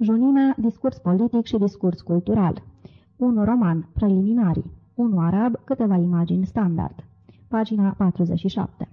Junimea, discurs politic și discurs cultural. 1 roman, preliminarii. 1 arab, câteva imagini standard. Pagina 47.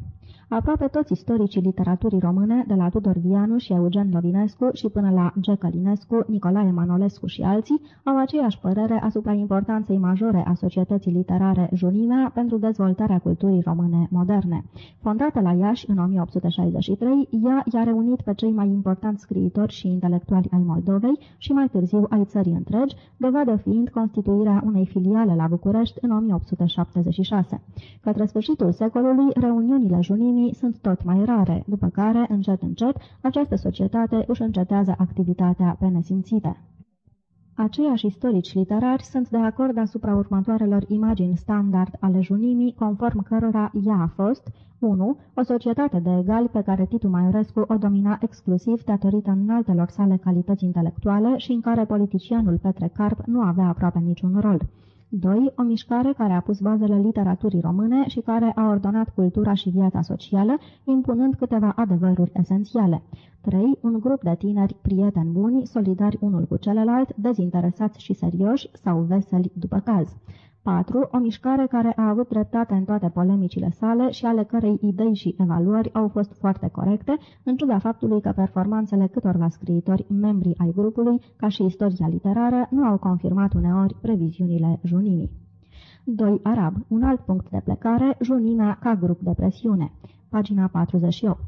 Aproape toți istoricii literaturii române, de la Tudor Vianu și Eugen Lovinescu și până la G. Călinescu, Nicolae Manolescu și alții, au aceeași părere asupra importanței majore a societății literare Junimea pentru dezvoltarea culturii române moderne. Fondată la Iași în 1863, ea i-a reunit pe cei mai importanți scriitori și intelectuali ai Moldovei și mai târziu ai țării întregi, dovadă fiind constituirea unei filiale la București în 1876. Către sfârșitul secolului, reuniunile Junimii lumii sunt tot mai rare, după care, încet încet, această societate își încetează activitatea pe nesimțite. Aceiași istorici literari sunt de acord asupra următoarelor imagini standard ale junimii, conform cărora ea a fost 1. O societate de egali pe care Titu Maiorescu o domina exclusiv datorită înaltelor sale calități intelectuale și în care politicianul Petre Carp nu avea aproape niciun rol. 2. O mișcare care a pus bazele literaturii române și care a ordonat cultura și viața socială, impunând câteva adevăruri esențiale. 3. Un grup de tineri, prieteni buni, solidari unul cu celălalt, dezinteresați și serioși sau veseli după caz. 4. O mișcare care a avut dreptate în toate polemicile sale și ale cărei idei și evaluări au fost foarte corecte, în ciuda faptului că performanțele câtorva scriitori, membri ai grupului, ca și istoria literară, nu au confirmat uneori previziunile junimii. 2. Arab. Un alt punct de plecare, junimea ca grup de presiune pagina 48.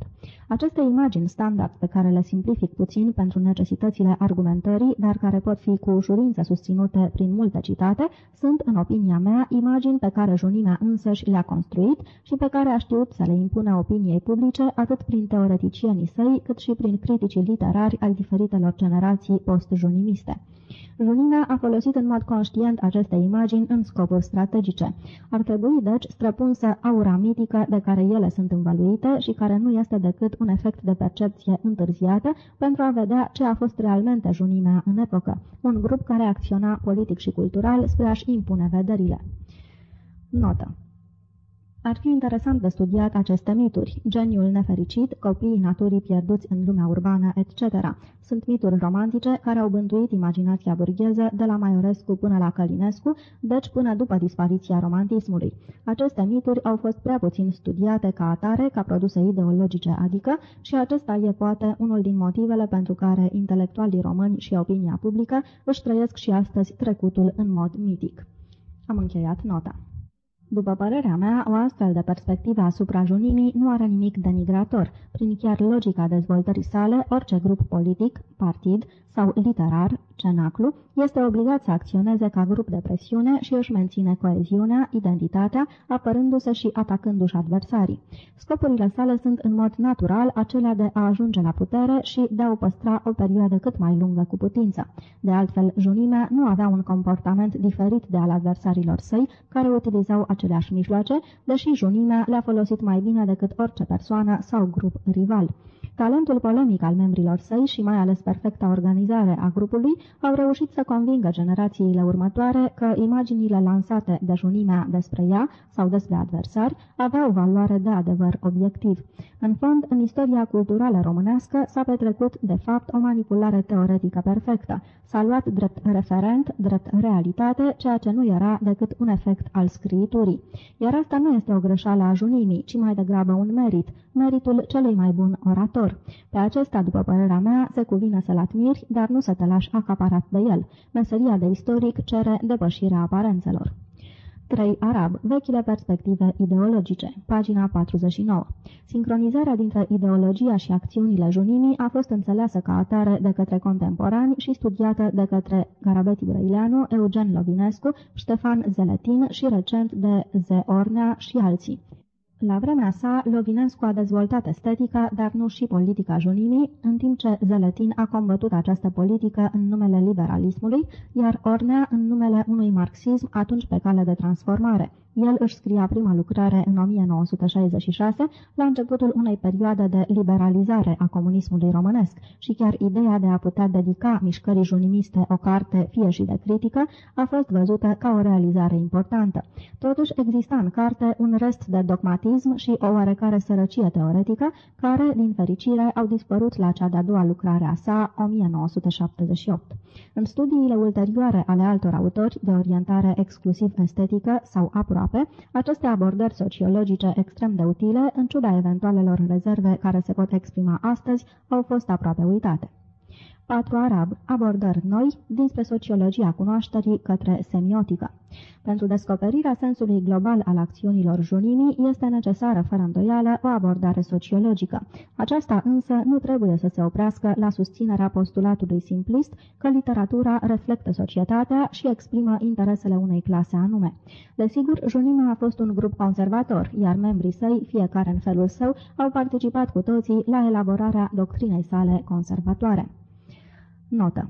Aceste imagini standard pe care le simplific puțin pentru necesitățile argumentării, dar care pot fi cu ușurință susținute prin multe citate, sunt, în opinia mea, imagini pe care junimea însăși le-a construit și pe care a știut să le impună opiniei publice atât prin teoreticienii săi, cât și prin criticii literari ai diferitelor generații post-junimiste. Junina a folosit în mod conștient aceste imagini în scopuri strategice. Ar trebui, deci, străpunsă aura mitică de care ele sunt învăluite și care nu este decât un efect de percepție întârziată pentru a vedea ce a fost realmente junimea în epocă, un grup care acționa politic și cultural spre a-și impune vederile. Notă ar fi interesant de studiat aceste mituri, geniul nefericit, copiii naturii pierduți în lumea urbană, etc. Sunt mituri romantice care au bântuit imaginația burgheză de la Maiorescu până la Călinescu, deci până după dispariția romantismului. Aceste mituri au fost prea puțin studiate ca atare, ca produse ideologice, adică, și acesta e poate unul din motivele pentru care intelectualii români și opinia publică își trăiesc și astăzi trecutul în mod mitic. Am încheiat nota. După părerea mea, o astfel de perspectivă asupra junimii nu are nimic denigrator. Prin chiar logica dezvoltării sale, orice grup politic, partid sau literar, cenaclu, este obligat să acționeze ca grup de presiune și își menține coeziunea, identitatea, apărându-se și atacându-și adversarii. Scopurile sale sunt în mod natural acelea de a ajunge la putere și de a o păstra o perioadă cât mai lungă cu putință. De altfel, junimea nu avea un comportament diferit de al adversarilor săi, care utilizau aceleași mijloace, deși junimea le-a folosit mai bine decât orice persoană sau grup rival. Talentul polemic al membrilor săi și mai ales perfecta organizare a grupului au reușit să convingă generațiile următoare că imaginile lansate de junimea despre ea sau despre adversari aveau valoare de adevăr obiectiv. În fond, în istoria culturală românească s-a petrecut, de fapt, o manipulare teoretică perfectă. S-a luat drept referent, drept realitate, ceea ce nu era decât un efect al scriiturii. Iar asta nu este o greșeală a junimii, ci mai degrabă un merit, meritul celui mai bun orator. Pe acesta, după părerea mea, se cuvine să-l admiri, dar nu să te lași acaparat de el. Meseria de istoric cere depășirea aparențelor. 3. Arab. Vechile perspective ideologice. Pagina 49. Sincronizarea dintre ideologia și acțiunile junimii a fost înțeleasă ca atare de către contemporani și studiată de către Garabeti Brăileanu, Eugen Lovinescu, Ștefan Zeletin și recent de Ze Ornea și alții. La vremea sa, Lovinescu a dezvoltat estetica, dar nu și politica junimii, în timp ce Zeletin a combătut această politică în numele liberalismului, iar Ornea în numele unui marxism atunci pe cale de transformare. El își scria prima lucrare în 1966, la începutul unei perioade de liberalizare a comunismului românesc și chiar ideea de a putea dedica mișcării junimiste o carte, fie și de critică, a fost văzută ca o realizare importantă. Totuși exista în carte un rest de dogmatism și o oarecare sărăcie teoretică, care, din fericire, au dispărut la cea de-a doua lucrare a sa, 1978. În studiile ulterioare ale altor autori de orientare exclusiv estetică sau aproape, aceste abordări sociologice extrem de utile, în ciuda eventualelor rezerve care se pot exprima astăzi, au fost aproape uitate. 4 arab, abordări noi dinspre sociologia cunoașterii către semiotică. Pentru descoperirea sensului global al acțiunilor junimii este necesară, fără îndoială, o abordare sociologică. Aceasta însă nu trebuie să se oprească la susținerea postulatului simplist că literatura reflectă societatea și exprimă interesele unei clase anume. Desigur, junimea a fost un grup conservator, iar membrii săi, fiecare în felul său, au participat cu toții la elaborarea doctrinei sale conservatoare. Notă.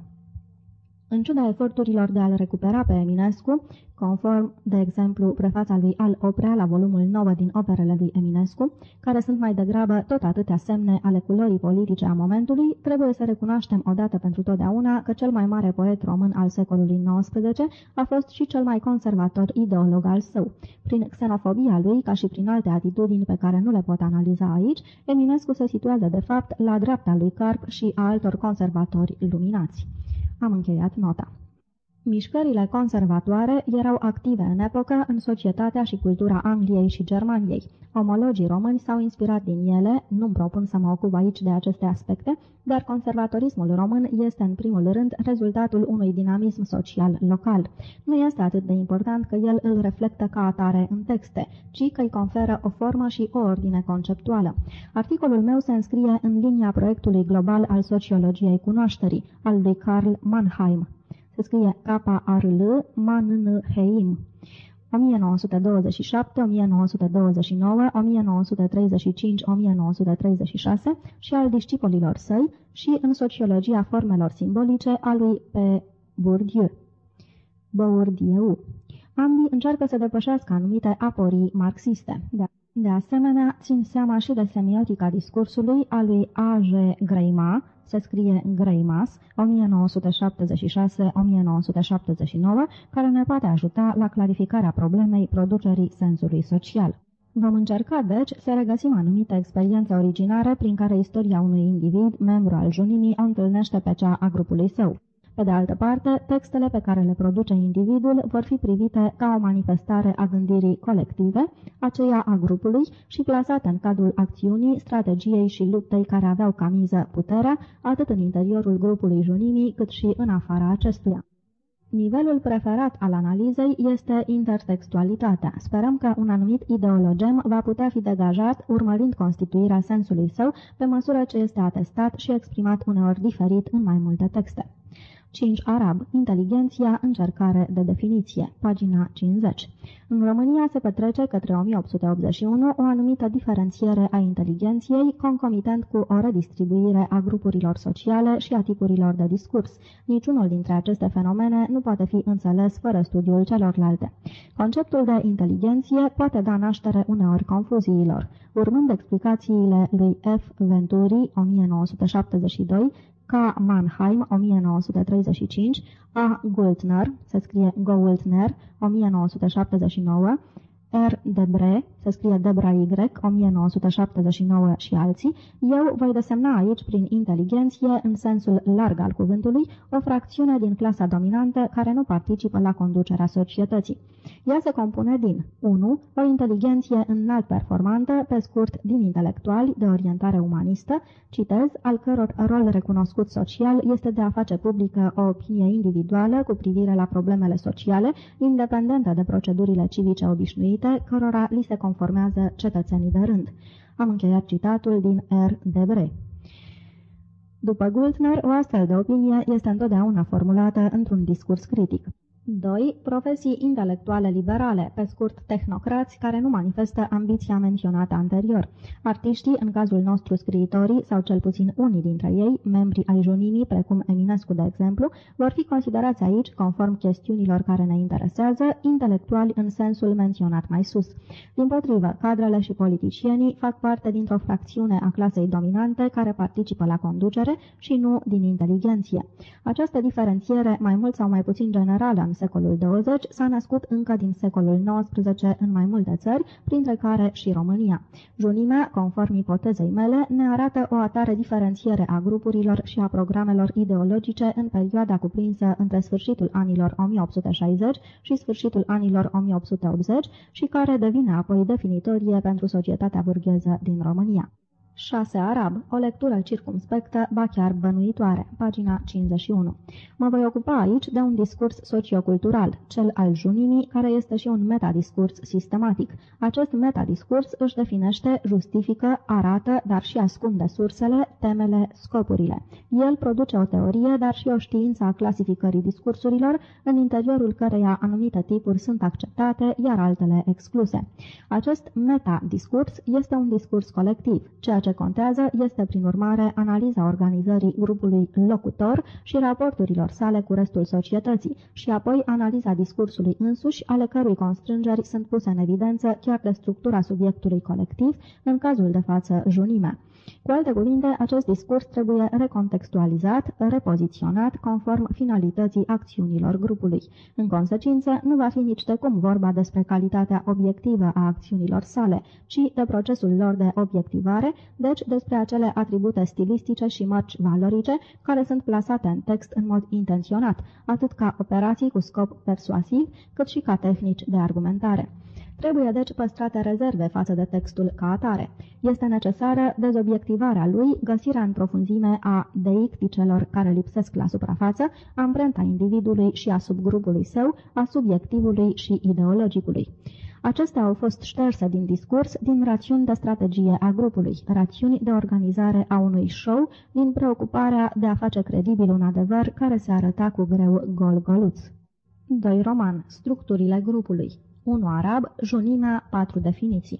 În ciuda eforturilor de a-l recupera pe Eminescu, conform, de exemplu, prefața lui Al Oprea la volumul 9 din operele lui Eminescu, care sunt mai degrabă tot atâtea semne ale culorii politice a momentului, trebuie să recunoaștem odată pentru totdeauna că cel mai mare poet român al secolului XIX a fost și cel mai conservator ideolog al său. Prin xenofobia lui, ca și prin alte atitudini pe care nu le pot analiza aici, Eminescu se situează de fapt la dreapta lui Carp și a altor conservatori luminați. Am încheiat nota. Mișcările conservatoare erau active în epocă în societatea și cultura Angliei și Germaniei. Omologii români s-au inspirat din ele, nu-mi propun să mă ocup aici de aceste aspecte, dar conservatorismul român este în primul rând rezultatul unui dinamism social local. Nu este atât de important că el îl reflectă ca atare în texte, ci că îi conferă o formă și o ordine conceptuală. Articolul meu se înscrie în linia proiectului global al sociologiei cunoașterii, al lui Karl Mannheim, se scrie K-A-R-L, Mann-Heim. 1927, 1929, 1935, 1936 și al discipolilor săi și în sociologia formelor simbolice a lui P. Bourdieu. Bourdieu. Ambii încearcă să depășească anumite aporii marxiste. De, de asemenea, țin seama și de semiotica discursului a lui A. G. Greima, se scrie Greimas, 1976-1979, care ne poate ajuta la clarificarea problemei producerii sensului social. Vom încerca, deci, să regăsim anumite experiențe originare prin care istoria unui individ, membru al junimii, o întâlnește pe cea a grupului său. Pe de altă parte, textele pe care le produce individul vor fi privite ca o manifestare a gândirii colective, aceea a grupului și plasate în cadrul acțiunii, strategiei și luptei care aveau ca miză puterea, atât în interiorul grupului junimii, cât și în afara acestuia. Nivelul preferat al analizei este intertextualitatea. Sperăm că un anumit ideologem va putea fi degajat urmărind constituirea sensului său pe măsură ce este atestat și exprimat uneori diferit în mai multe texte. 5 arab, inteligenția, încercare de definiție, pagina 50. În România se petrece către 1881 o anumită diferențiere a inteligenției, concomitent cu o redistribuire a grupurilor sociale și a tipurilor de discurs. Niciunul dintre aceste fenomene nu poate fi înțeles fără studiul celorlalte. Conceptul de inteligenție poate da naștere uneori confuziilor. Urmând explicațiile lui F. Venturi, 1972, K. Mannheim, 1935, A. Gultner, se scrie Goultner, 1979, R. Debre, se scrie Debra Y, 1979 și alții, eu voi desemna aici prin inteligenție, în sensul larg al cuvântului, o fracțiune din clasa dominantă care nu participă la conducerea societății. Ea se compune din 1. O inteligenție înalt performantă, pe scurt din intelectuali de orientare umanistă, citez, al căror rol recunoscut social este de a face publică o opinie individuală cu privire la problemele sociale, independentă de procedurile civice obișnuite, cărora li se conformează cetățenii de rând. Am încheiat citatul din R. Debre. După Gultner, o astfel de opinie este întotdeauna formulată într-un discurs critic. 2. Profesii intelectuale liberale, pe scurt tehnocrați, care nu manifestă ambiția menționată anterior. Artiștii, în cazul nostru scriitorii, sau cel puțin unii dintre ei, membri ai junimii, precum Eminescu de exemplu, vor fi considerați aici, conform chestiunilor care ne interesează, intelectuali în sensul menționat mai sus. Din potrivă, cadrele și politicienii fac parte dintr-o fracțiune a clasei dominante care participă la conducere și nu din inteligenție. Această diferențiere, mai mult sau mai puțin generală în secolul 20 s-a născut încă din secolul XIX în mai multe țări, printre care și România. Junimea, conform ipotezei mele, ne arată o atare diferențiere a grupurilor și a programelor ideologice în perioada cuprinsă între sfârșitul anilor 1860 și sfârșitul anilor 1880 și care devine apoi definitorie pentru societatea burgheză din România. 6 arab, o lectură circumspectă, ba chiar bănuitoare, pagina 51. Mă voi ocupa aici de un discurs sociocultural, cel al junimii, care este și un metadiscurs sistematic. Acest metadiscurs își definește, justifică, arată, dar și ascunde sursele, temele, scopurile. El produce o teorie, dar și o știință a clasificării discursurilor, în interiorul căreia anumite tipuri sunt acceptate, iar altele excluse. Acest metadiscurs este un discurs colectiv, ceea ce ce contează este, prin urmare, analiza organizării grupului locutor și raporturilor sale cu restul societății și apoi analiza discursului însuși, ale cărui constrângeri sunt puse în evidență chiar de structura subiectului colectiv, în cazul de față junimea. Cu alte cuvinte, acest discurs trebuie recontextualizat, repoziționat, conform finalității acțiunilor grupului. În consecință, nu va fi nici de cum vorba despre calitatea obiectivă a acțiunilor sale, ci de procesul lor de obiectivare, deci despre acele atribute stilistice și mărci valorice care sunt plasate în text în mod intenționat, atât ca operații cu scop persuasiv, cât și ca tehnici de argumentare. Trebuie deci păstrate rezerve față de textul ca atare. Este necesară dezobiectivarea lui, găsirea în profunzime a deicticelor care lipsesc la suprafață, amprenta individului și a subgrupului său, a subiectivului și ideologicului. Acestea au fost șterse din discurs din rațiuni de strategie a grupului, rațiuni de organizare a unui show, din preocuparea de a face credibil un adevăr care se arăta cu greu gol-goluț. 2. Roman. Structurile grupului 1 arab, junimea, 4 definiții.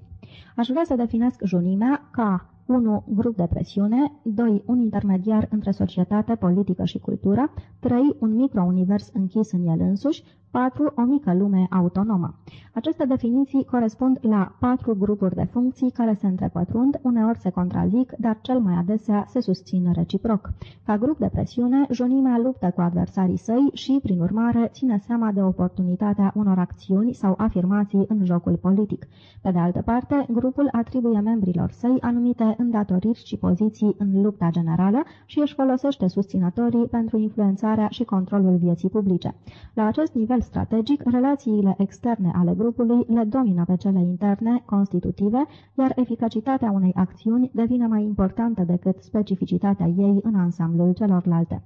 Aș vrea să definesc junimea ca 1. Grup de presiune 2. Un intermediar între societate, politică și cultură 3. Un microunivers închis în el însuși 4. O mică lume autonomă. Aceste definiții corespund la patru grupuri de funcții care se întrepătrund, uneori se contrazic, dar cel mai adesea se susțin reciproc. Ca grup de presiune, junimea luptă cu adversarii săi și, prin urmare, ține seama de oportunitatea unor acțiuni sau afirmații în jocul politic. Pe de altă parte, grupul atribuie membrilor săi anumite îndatoriri și poziții în lupta generală și își folosește susținătorii pentru influențarea și controlul vieții publice. La acest nivel strategic, relațiile externe ale grupului le domină pe cele interne, constitutive, iar eficacitatea unei acțiuni devine mai importantă decât specificitatea ei în ansamblul celorlalte.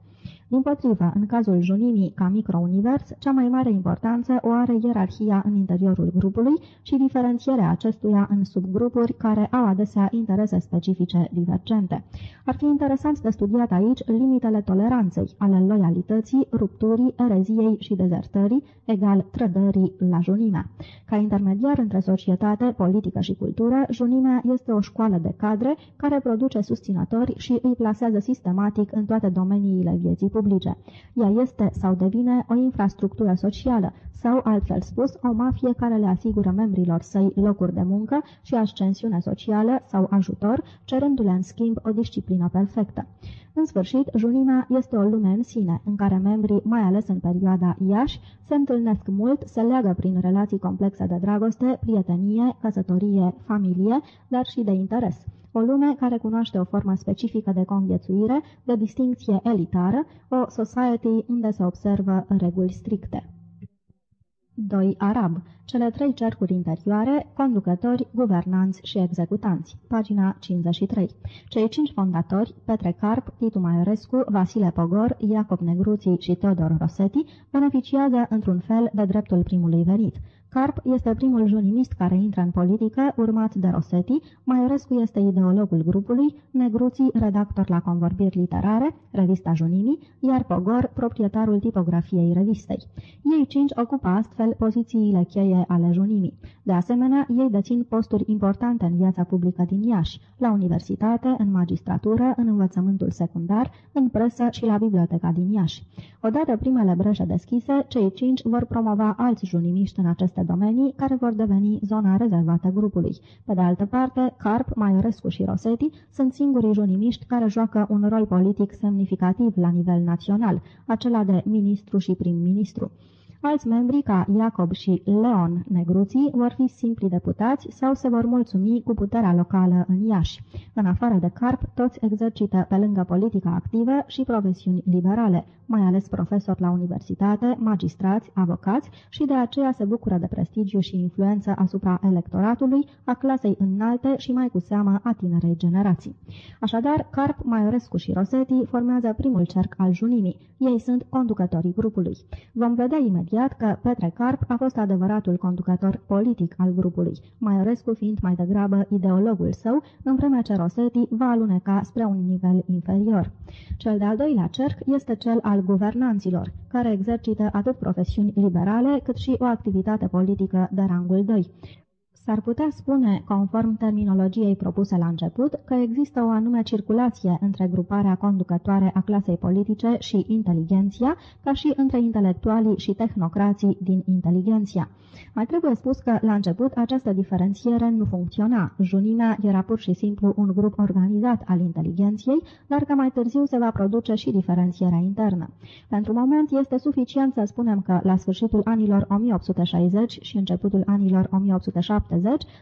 Din potrivă, în cazul junimii ca microunivers, cea mai mare importanță o are ierarhia în interiorul grupului și diferențierea acestuia în subgrupuri care au adesea interese specifice divergente. Ar fi interesant de studiat aici limitele toleranței, ale loialității, rupturii, ereziei și dezertării, egal trădării la junimea. Ca intermediar între societate, politică și cultură, junimea este o școală de cadre care produce susținători și îi plasează sistematic în toate domeniile vieții publice publice. Ea este sau devine o infrastructură socială sau, altfel spus, o mafie care le asigură membrilor săi locuri de muncă și ascensiune socială sau ajutor, cerându-le în schimb o disciplină perfectă. În sfârșit, junimea este o lume în sine, în care membrii, mai ales în perioada Iași, se întâlnesc mult, se leagă prin relații complexe de dragoste, prietenie, căsătorie, familie, dar și de interes o lume care cunoaște o formă specifică de conviețuire, de distinție elitară, o society unde se observă reguli stricte. 2. Arab. Cele trei cercuri interioare, conducători, guvernanți și executanți. Pagina 53. Cei cinci fondatori, Petre Carp, Titu Maiorescu, Vasile Pogor, Iacob Negruții și Teodor Rosetti, beneficiază într-un fel de dreptul primului venit. Carp este primul junimist care intră în politică, urmat de Rosetti, Maiorescu este ideologul grupului, Negruții redactor la convorbiri literare, revista Junimii, iar Pogor proprietarul tipografiei revistei. Ei cinci ocupă astfel pozițiile cheie ale Junimii. De asemenea, ei dețin posturi importante în viața publică din Iași, la universitate, în magistratură, în învățământul secundar, în presă și la biblioteca din Iași. Odată primele breșe deschise, cei cinci vor promova alți junimiști în aceste aceste domenii, care vor deveni zona rezervată grupului. Pe de altă parte, Carp, Maiorescu și Rosetti sunt singurii junimiști care joacă un rol politic semnificativ la nivel național, acela de ministru și prim-ministru. Alți membri, ca Iacob și Leon Negruții, vor fi simpli deputați sau se vor mulțumi cu puterea locală în Iași. În afară de Carp, toți exercită pe lângă politica activă și profesiuni liberale, mai ales profesori la universitate, magistrați, avocați și de aceea se bucură de prestigiu și influență asupra electoratului, a clasei înalte și mai cu seamă a tinerei generații. Așadar, Carp, Maiorescu și Rosetti formează primul cerc al junimii. Ei sunt conducătorii grupului. Vom vedea imediat că Petre Carp a fost adevăratul conducător politic al grupului, Maiorescu fiind mai degrabă ideologul său, în vreme ce Rosetti va aluneca spre un nivel inferior. Cel de-al doilea cerc este cel al guvernanților, care exercită atât profesiuni liberale cât și o activitate politică de rangul 2. S-ar putea spune, conform terminologiei propuse la început, că există o anume circulație între gruparea conducătoare a clasei politice și inteligenția, ca și între intelectualii și tehnocrații din inteligenția. Mai trebuie spus că, la început, această diferențiere nu funcționa. Junimea era pur și simplu un grup organizat al inteligenției, dar că mai târziu se va produce și diferențierea internă. Pentru moment, este suficient să spunem că, la sfârșitul anilor 1860 și începutul anilor 1870,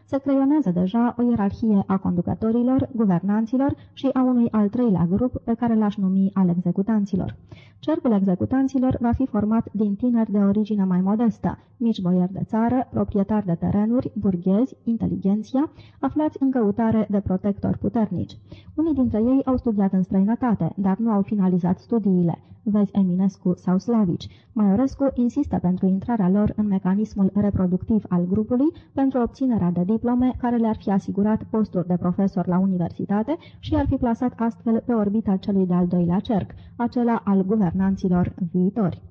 se creionează deja o ierarhie a conducătorilor, guvernanților și a unui al treilea grup pe care l-aș numi al executanților. Cercul executanților va fi format din tineri de origine mai modestă, mici boieri de țară, proprietari de terenuri, burghezi, inteligenția, aflați în căutare de protectori puternici. Unii dintre ei au studiat în străinătate, dar nu au finalizat studiile. Vezi Eminescu sau Slavici. Maiorescu insistă pentru intrarea lor în mecanismul reproductiv al grupului pentru obținerea de diplome care le-ar fi asigurat posturi de profesor la universitate și ar fi plasat astfel pe orbita celui de-al doilea cerc, acela al guvernanților viitori.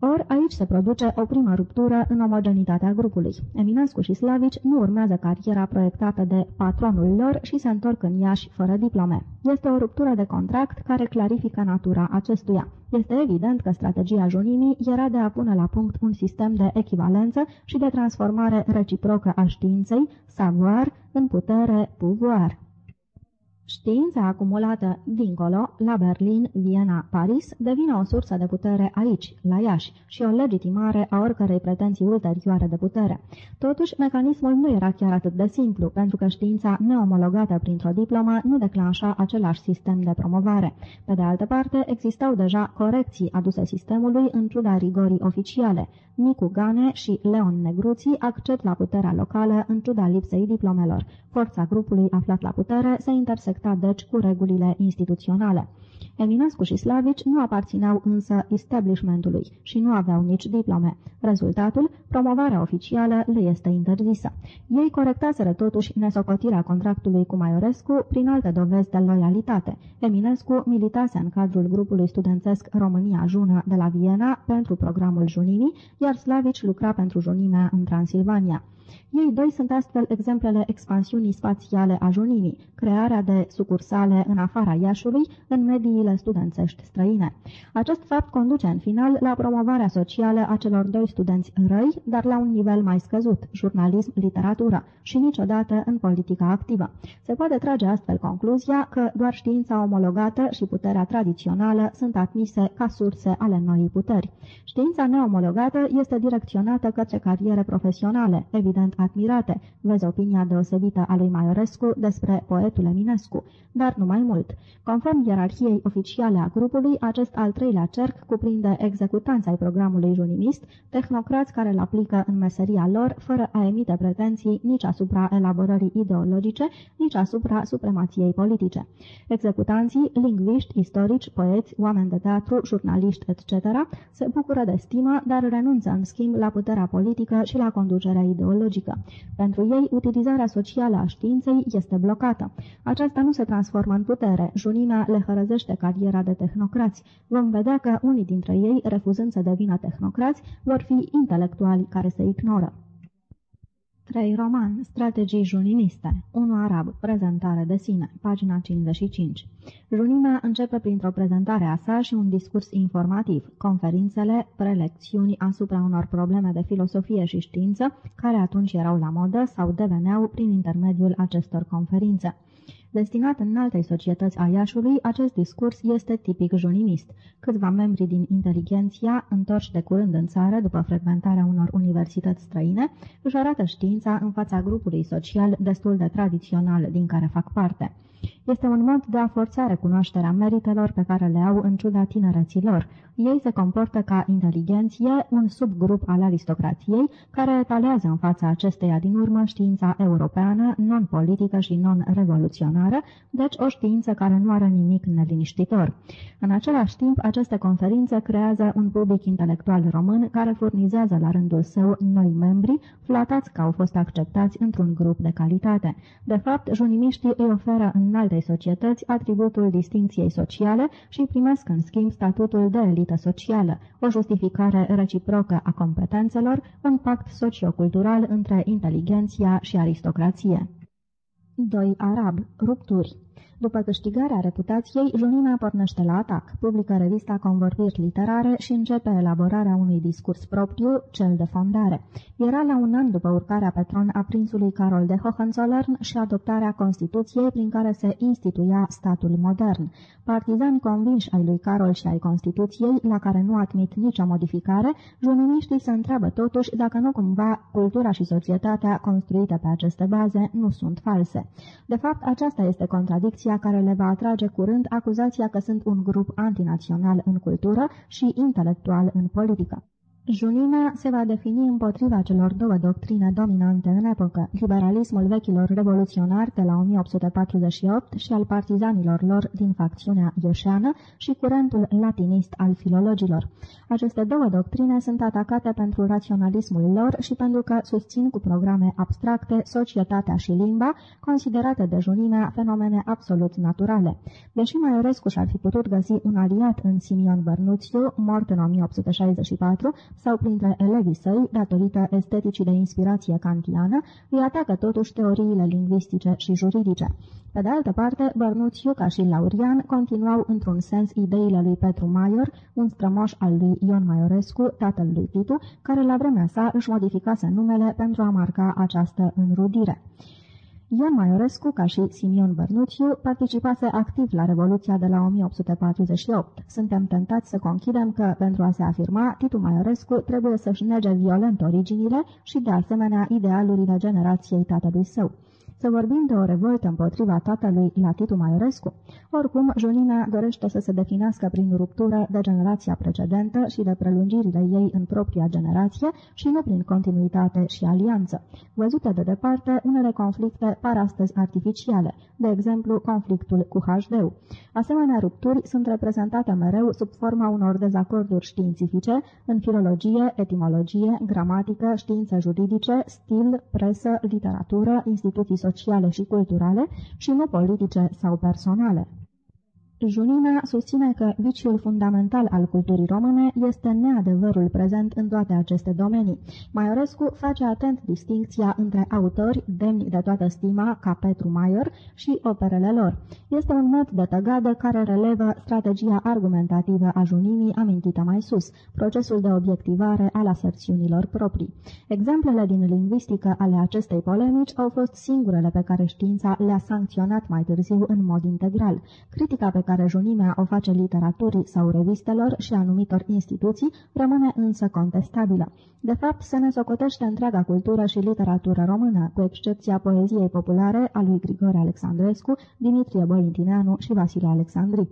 Or, aici se produce o primă ruptură în omogenitatea grupului. Eminescu și Slavici nu urmează cariera proiectată de patronul lor și se întorc în Iași fără diplome. Este o ruptură de contract care clarifică natura acestuia. Este evident că strategia Junimii era de a pune la punct un sistem de echivalență și de transformare reciprocă a științei, savoir, în putere, pouvoir. Știința acumulată dincolo, la Berlin, Viena, Paris, devine o sursă de putere aici, la Iași, și o legitimare a oricărei pretenții ulterioare de putere. Totuși, mecanismul nu era chiar atât de simplu, pentru că știința neomologată printr-o diplomă nu declanșa același sistem de promovare. Pe de altă parte, existau deja corecții aduse sistemului în ciuda rigorii oficiale. Nicu Gane și Leon Negruții accept la puterea locală în ciuda lipsei diplomelor. Forța grupului aflat la putere se intersecta deci cu regulile instituționale. Eminescu și Slavici nu aparțineau însă establishmentului și nu aveau nici diplome. Rezultatul, promovarea oficială le este interzisă. Ei corectaseră totuși nesocotirea contractului cu Maiorescu prin alte dovezi de loialitate. Eminescu militase în cadrul grupului studențesc România Jună de la Viena pentru programul Junimii, iar Slavici lucra pentru Junimea în Transilvania. Ei doi sunt astfel exemplele expansiunii spațiale a Junimii, crearea de sucursale în afara Iașului, în mediile studențești străine. Acest fapt conduce în final la promovarea socială a celor doi studenți răi, dar la un nivel mai scăzut, jurnalism, literatură și niciodată în politica activă. Se poate trage astfel concluzia că doar știința omologată și puterea tradițională sunt admise ca surse ale noii puteri. Știința neomologată este direcționată către cariere profesionale, evident evident admirate. Vezi opinia deosebită a lui Maiorescu despre poetul Eminescu, dar nu mai mult. Conform ierarhiei oficiale a grupului, acest al treilea cerc cuprinde executanța ai programului junimist, tehnocrați care îl aplică în meseria lor, fără a emite pretenții nici asupra elaborării ideologice, nici asupra supremației politice. Executanții, lingviști, istorici, poeți, oameni de teatru, jurnaliști, etc., se bucură de stimă, dar renunță în schimb la puterea politică și la conducerea ideologică. Pentru ei, utilizarea socială a științei este blocată. Aceasta nu se transformă în putere. Junimea le hărăzește cariera de tehnocrați. Vom vedea că unii dintre ei, refuzând să devină tehnocrați, vor fi intelectuali care se ignoră. 3. Roman, strategii juniniste 1. Arab, prezentare de sine, pagina 55 Junimea începe printr-o prezentare a sa și un discurs informativ, conferințele, prelecțiuni asupra unor probleme de filosofie și știință, care atunci erau la modă sau deveneau prin intermediul acestor conferințe. Destinat în altei societăți a Iașului, acest discurs este tipic junimist. Câțiva membri din inteligenția, întorși de curând în țară după frecventarea unor universități străine, își arată știința în fața grupului social destul de tradițional din care fac parte. Este un mod de a forța recunoașterea meritelor pe care le au în ciuda tinereții lor. Ei se comportă ca inteligenție, un subgrup al aristocrației, care etalează în fața acesteia din urmă știința europeană, non-politică și non-revoluționară, deci o știință care nu are nimic neliniștitor. În același timp, aceste conferințe creează un public intelectual român care furnizează la rândul său noi membri, flatați că au fost acceptați într-un grup de calitate. De fapt, junimiștii îi oferă în altei societăți atributul distinției sociale și primesc în schimb statutul de elită socială, o justificare reciprocă a competențelor, un pact sociocultural între inteligenția și aristocrație. 2. Arab. Rupturi după câștigarea reputației, Junina pornește la atac, publică revista Convorbiri Literare și începe elaborarea unui discurs propriu, cel de fondare. Era la un an după urcarea pe tron a prințului Carol de Hohenzollern și adoptarea Constituției prin care se instituia statul modern. Partizani convinși ai lui Carol și ai Constituției, la care nu admit nicio modificare, juniniștii se întreabă totuși dacă nu cumva cultura și societatea construite pe aceste baze nu sunt false. De fapt, aceasta este contradicția care le va atrage curând acuzația că sunt un grup antinațional în cultură și intelectual în politică. Junimea se va defini împotriva celor două doctrine dominante în epocă, liberalismul vechilor revoluționari de la 1848 și al partizanilor lor din facțiunea ieșeană și curentul latinist al filologilor. Aceste două doctrine sunt atacate pentru raționalismul lor și pentru că susțin cu programe abstracte societatea și limba, considerate de Junimea fenomene absolut naturale. Deși Maiorescu și-ar fi putut găsi un aliat în Simion Bărnuțiu, mort în 1864, sau printre elevii săi, datorită esteticii de inspirație kantiană, îi atacă totuși teoriile lingvistice și juridice. Pe de altă parte, Bărnuțiu, ca și Laurian, continuau într-un sens ideile lui Petru Maior, un strămoș al lui Ion Maiorescu, tatăl lui Titu, care la vremea sa își modificase numele pentru a marca această înrudire. Ion Maiorescu, ca și Simion Bărnuțiu, participase activ la Revoluția de la 1848. Suntem tentați să conchidem că, pentru a se afirma, Titu Maiorescu trebuie să-și nege violent originile și, de asemenea, idealurile generației tatălui său. Să vorbim de o revoltă împotriva tatălui la Titu Maiorescu? Oricum, Junina dorește să se definească prin ruptură de generația precedentă și de prelungirile ei în propria generație și nu prin continuitate și alianță. Văzute de departe, unele conflicte par astăzi artificiale, de exemplu conflictul cu HD. Asemenea rupturi sunt reprezentate mereu sub forma unor dezacorduri științifice în filologie, etimologie, gramatică, științe juridice, stil, presă, literatură, instituții sociale și culturale și nu politice sau personale. Junina susține că viciul fundamental al culturii române este neadevărul prezent în toate aceste domenii. Maiorescu face atent distincția între autori demni de toată stima, ca Petru Maior, și operele lor. Este un mod de tăgadă care relevă strategia argumentativă a Junimii amintită mai sus, procesul de obiectivare al aserțiunilor proprii. Exemplele din lingvistică ale acestei polemici au fost singurele pe care știința le-a sancționat mai târziu în mod integral. Critica pe care care junimea o face literaturii sau revistelor și anumitor instituții rămâne însă contestabilă. De fapt, se ne socotește întreaga cultură și literatură română, cu excepția poeziei populare a lui Grigore Alexandrescu, Dimitrie Bălintineanu și Vasile Alexandri.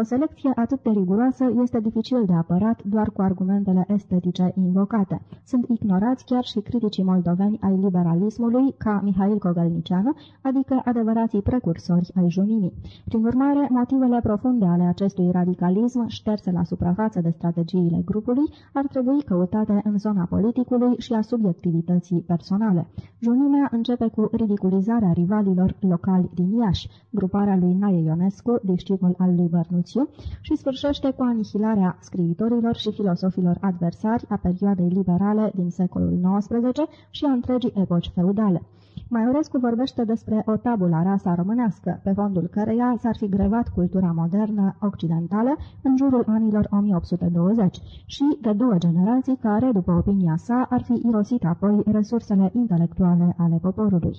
O selecție atât de riguroasă este dificil de apărat doar cu argumentele estetice invocate. Sunt ignorați chiar și criticii moldoveni ai liberalismului, ca Mihail Cogălnicianu, adică adevărații precursori ai junimii. Prin urmare, motivele profunde ale acestui radicalism, șterse la suprafață de strategiile grupului, ar trebui căutate în zona politicului și a subiectivității personale. Junimea începe cu ridiculizarea rivalilor locali din Iași, gruparea lui Nae Ionescu, discipul al lui Bărnuț Confuciu și sfârșește cu anihilarea scriitorilor și filosofilor adversari a perioadei liberale din secolul XIX și a întregii epoci feudale. Maiorescu vorbește despre o tabula rasa românească, pe fondul căreia s-ar fi grevat cultura modernă occidentală în jurul anilor 1820 și de două generații care, după opinia sa, ar fi irosit apoi resursele intelectuale ale poporului.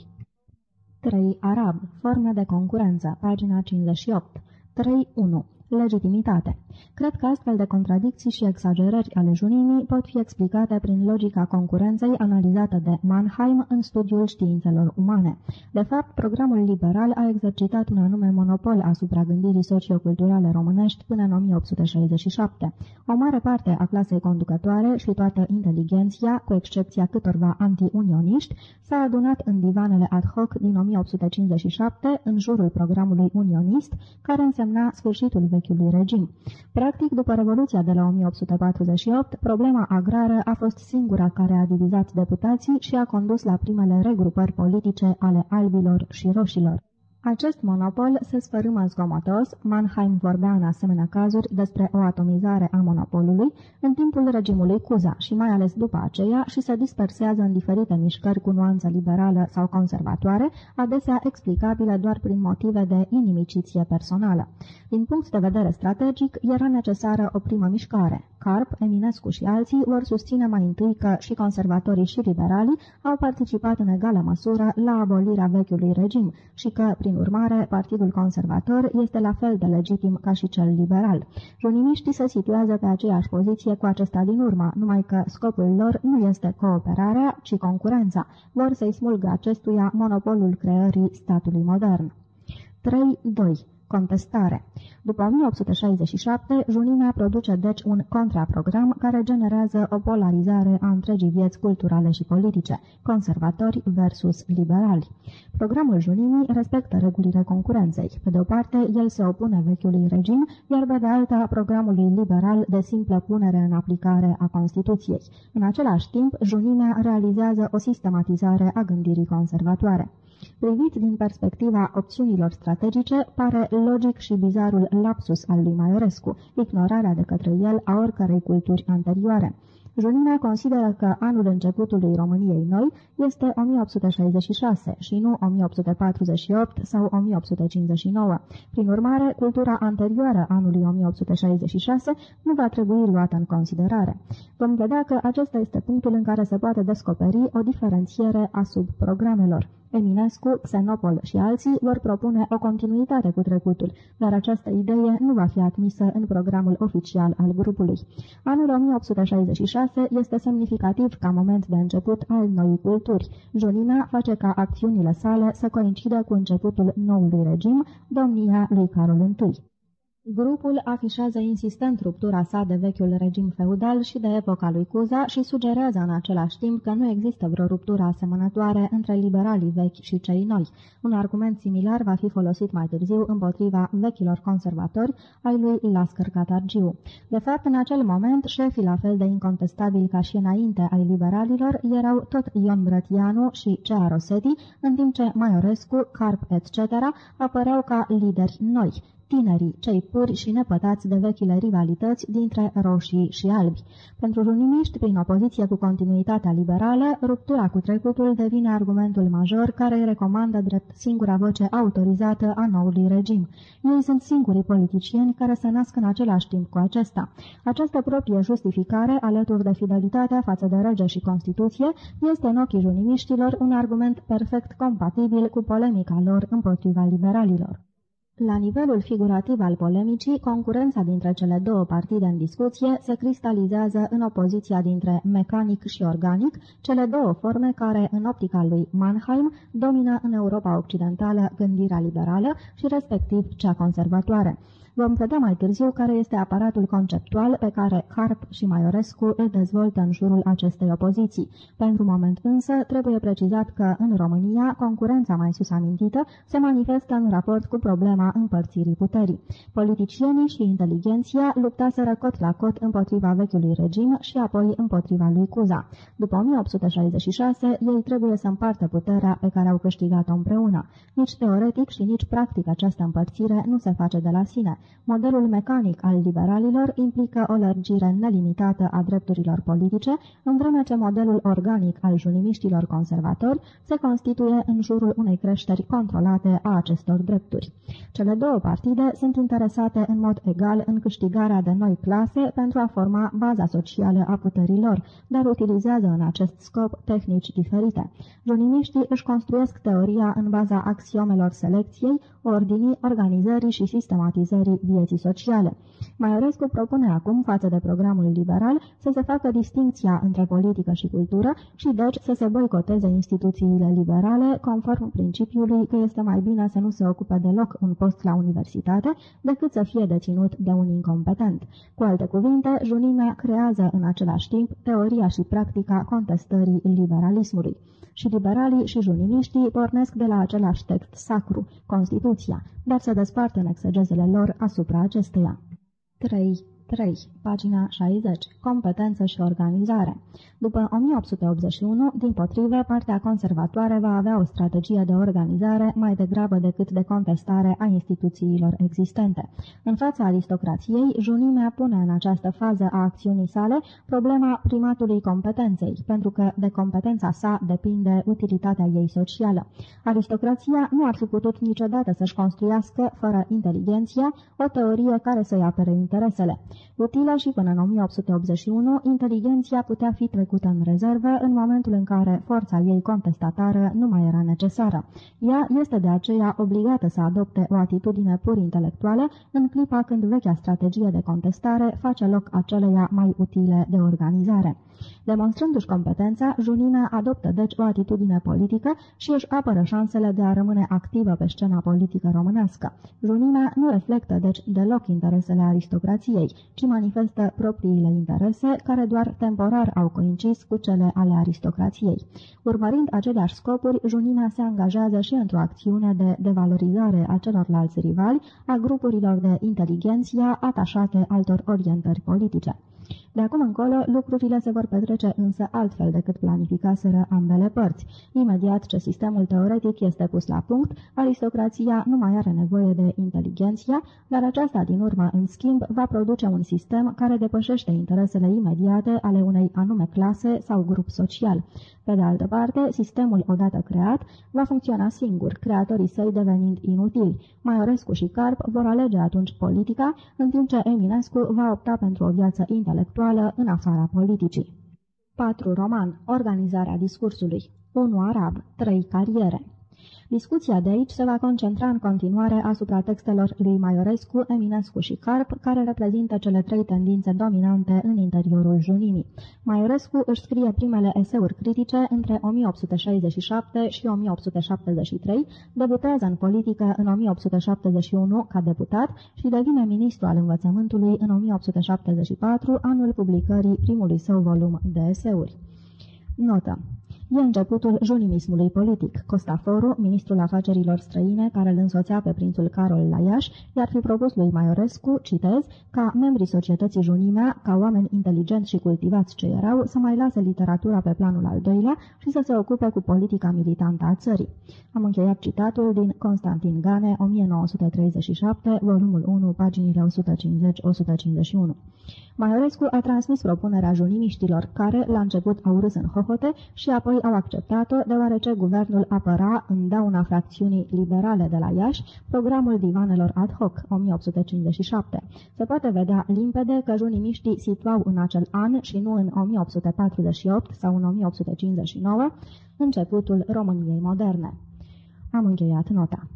3. Arab. Forme de concurență. Pagina 58. 3.1 legitimitate. Cred că astfel de contradicții și exagerări ale junimii pot fi explicate prin logica concurenței analizată de Mannheim în studiul științelor umane. De fapt, programul liberal a exercitat un anume monopol asupra gândirii socioculturale românești până în 1867. O mare parte a clasei conducătoare și toată inteligenția, cu excepția câtorva anti-unioniști, s-a adunat în divanele ad hoc din 1857 în jurul programului unionist, care însemna sfârșitul vechiului regim. Practic, după Revoluția de la 1848, problema agrară a fost singura care a divizat deputații și a condus la primele regrupări politice ale albilor și roșilor. Acest monopol se sfărâmă zgomotos, Mannheim vorbea în asemenea cazuri despre o atomizare a monopolului în timpul regimului Cuza și mai ales după aceea și se dispersează în diferite mișcări cu nuanță liberală sau conservatoare, adesea explicabile doar prin motive de inimiciție personală. Din punct de vedere strategic, era necesară o primă mișcare. Carp, Eminescu și alții vor susține mai întâi că și conservatorii și liberalii au participat în egală măsură la abolirea vechiului regim și că, prin urmare, Partidul Conservator este la fel de legitim ca și cel liberal. Junimiștii se situează pe aceeași poziție cu acesta din urmă, numai că scopul lor nu este cooperarea, ci concurența. Vor să-i smulgă acestuia monopolul creării statului modern. 3.2. Contestare. După 1867, Junimea produce deci un contraprogram care generează o polarizare a întregii vieți culturale și politice, conservatori versus liberali. Programul Junimii respectă regulile concurenței. Pe de o parte, el se opune vechiului regim, iar pe de alta programului liberal de simplă punere în aplicare a Constituției. În același timp, Junimea realizează o sistematizare a gândirii conservatoare. Privit din perspectiva opțiunilor strategice, pare logic și bizarul lapsus al lui Maiorescu, ignorarea de către el a oricărei culturi anterioare. Junina consideră că anul începutului României Noi este 1866 și nu 1848 sau 1859. Prin urmare, cultura anterioară anului 1866 nu va trebui luată în considerare. Vom vedea că acesta este punctul în care se poate descoperi o diferențiere a subprogramelor. Eminescu, Xenopol și alții vor propune o continuitate cu trecutul, dar această idee nu va fi admisă în programul oficial al grupului. Anul 1866 este semnificativ ca moment de început al noii culturi. Jonina face ca acțiunile sale să coincidă cu începutul noului regim, domnia lui Carol I. Grupul afișează insistent ruptura sa de vechiul regim feudal și de epoca lui Cuza și sugerează în același timp că nu există vreo ruptură asemănătoare între liberalii vechi și cei noi. Un argument similar va fi folosit mai târziu împotriva vechilor conservatori ai lui Lascăr Catargiu. De fapt, în acel moment, șefii la fel de incontestabili ca și înainte ai liberalilor erau tot Ion Brătianu și Cea Rosetti, în timp ce Maiorescu, Carp etc. apăreau ca lideri noi tinerii, cei puri și nepătați de vechile rivalități dintre roșii și albi. Pentru junimiști, prin opoziție cu continuitatea liberală, ruptura cu trecutul devine argumentul major care îi recomandă drept singura voce autorizată a noului regim. Ei sunt singurii politicieni care se nasc în același timp cu acesta. Această proprie justificare, alături de fidelitatea față de rege și Constituție, este în ochii junimiștilor un argument perfect compatibil cu polemica lor împotriva liberalilor. La nivelul figurativ al polemicii, concurența dintre cele două partide în discuție se cristalizează în opoziția dintre mecanic și organic, cele două forme care, în optica lui Mannheim, domină în Europa Occidentală gândirea liberală și respectiv cea conservatoare. Vom vedea mai târziu care este aparatul conceptual pe care Harp și Maiorescu îl dezvoltă în jurul acestei opoziții. Pentru moment însă, trebuie precizat că în România, concurența mai sus amintită se manifestă în raport cu problema împărțirii puterii. Politicienii și inteligenția luptaseră cot la cot împotriva vechiului regim și apoi împotriva lui Cuza. După 1866, ei trebuie să împartă puterea pe care au câștigat-o împreună. Nici teoretic și nici practic această împărțire nu se face de la sine. Modelul mecanic al liberalilor implică o lărgire nelimitată a drepturilor politice, în vreme ce modelul organic al junimiștilor conservatori se constituie în jurul unei creșteri controlate a acestor drepturi. Cele două partide sunt interesate în mod egal în câștigarea de noi clase pentru a forma baza socială a puterilor, dar utilizează în acest scop tehnici diferite. Junimiștii își construiesc teoria în baza axiomelor selecției, ordinii, organizării și sistematizării dezvoltării vieții sociale. Maiorescu propune acum, față de programul liberal, să se facă distinția între politică și cultură și deci să se boicoteze instituțiile liberale, conform principiului că este mai bine să nu se ocupe deloc un post la universitate decât să fie deținut de un incompetent. Cu alte cuvinte, Junimea creează în același timp teoria și practica contestării liberalismului și liberalii și junimiștii pornesc de la același text sacru, Constituția, dar se despart în exegezele lor asupra acesteia. 3. 3. Pagina 60. Competență și organizare. După 1881, din potrivă, partea conservatoare va avea o strategie de organizare mai degrabă decât de contestare a instituțiilor existente. În fața aristocrației, junimea pune în această fază a acțiunii sale problema primatului competenței, pentru că de competența sa depinde utilitatea ei socială. Aristocrația nu ar fi putut niciodată să-și construiască, fără inteligenția, o teorie care să-i apere interesele. Utilă și până în 1881, inteligenția putea fi trecută în rezervă în momentul în care forța ei contestatară nu mai era necesară. Ea este de aceea obligată să adopte o atitudine pur intelectuală în clipa când vechea strategie de contestare face loc aceleia mai utile de organizare. Demonstrându-și competența, Junina adoptă deci o atitudine politică și își apără șansele de a rămâne activă pe scena politică românească. Junina nu reflectă deci deloc interesele aristocrației, ci manifestă propriile interese, care doar temporar au coincis cu cele ale aristocrației. Urmărind aceleași scopuri, Junina se angajează și într-o acțiune de devalorizare a celorlalți rivali, a grupurilor de inteligenția atașate altor orientări politice. De acum încolo, lucrurile se vor petrece însă altfel decât planificaseră ambele părți. Imediat ce sistemul teoretic este pus la punct, aristocrația nu mai are nevoie de inteligenția, dar aceasta din urmă, în schimb, va produce un sistem care depășește interesele imediate ale unei anume clase sau grup social. Pe de altă parte, sistemul odată creat va funcționa singur, creatorii săi devenind inutili. Maiorescu și Carp vor alege atunci politica, în timp ce Eminescu va opta pentru o viață intelectuală în afara politicii. 4. Roman. Organizarea discursului 1. Arab. 3. Cariere Discuția de aici se va concentra în continuare asupra textelor lui Maiorescu, Eminescu și Carp, care reprezintă cele trei tendințe dominante în interiorul junimii. Maiorescu își scrie primele eseuri critice între 1867 și 1873, debutează în politică în 1871 ca deputat și devine ministru al învățământului în 1874, anul publicării primului său volum de eseuri. Notă E începutul junimismului politic. Costaforu, ministrul afacerilor străine, care îl însoțea pe prințul Carol la Iași, i-ar fi propus lui Maiorescu, citez, ca membrii societății Junimea, ca oameni inteligenți și cultivați ce erau, să mai lase literatura pe planul al doilea și să se ocupe cu politica militantă a țării. Am încheiat citatul din Constantin Gane, 1937, volumul 1, paginile 150-151. Maiorescu a transmis propunerea junimiștilor, care, la început, au râs în hohote și apoi au acceptat-o, deoarece guvernul apăra, în dauna fracțiunii liberale de la Iași, programul divanelor ad hoc, 1857. Se poate vedea limpede că junimiștii situau în acel an și nu în 1848 sau în 1859 începutul României moderne. Am încheiat nota.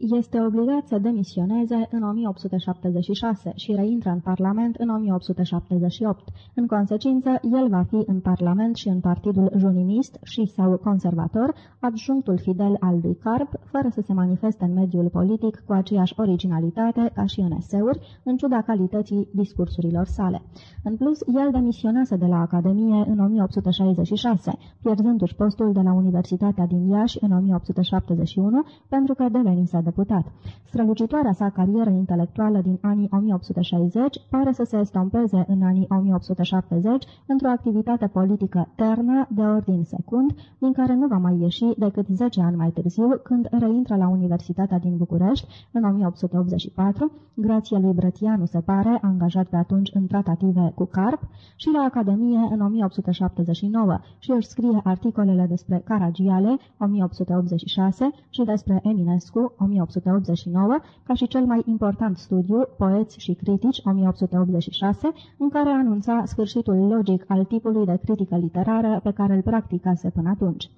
Este obligat să demisioneze în 1876 și reintră în Parlament în 1878. În consecință, el va fi în Parlament și în Partidul Junimist și sau conservator, adjunctul fidel al lui Carp, fără să se manifeste în mediul politic cu aceeași originalitate ca și în eseuri, în ciuda calității discursurilor sale. În plus, el demisionează de la Academie în 1866, pierzându-și postul de la Universitatea din Iași în 1871 pentru că devenise deputat. Strălucitoarea sa carieră intelectuală din anii 1860 pare să se estompeze în anii 1870 într-o activitate politică ternă de ordin secund, din care nu va mai ieși decât 10 ani mai târziu, când reintră la Universitatea din București în 1884, grație lui Brătianu se pare, angajat pe atunci în tratative cu Carp, și la Academie în 1879 și își scrie articolele despre Caragiale 1886 și despre Eminescu 1886. 1889, ca și cel mai important studiu, Poeți și critici, 1886, în care anunța sfârșitul logic al tipului de critică literară pe care îl practicase până atunci.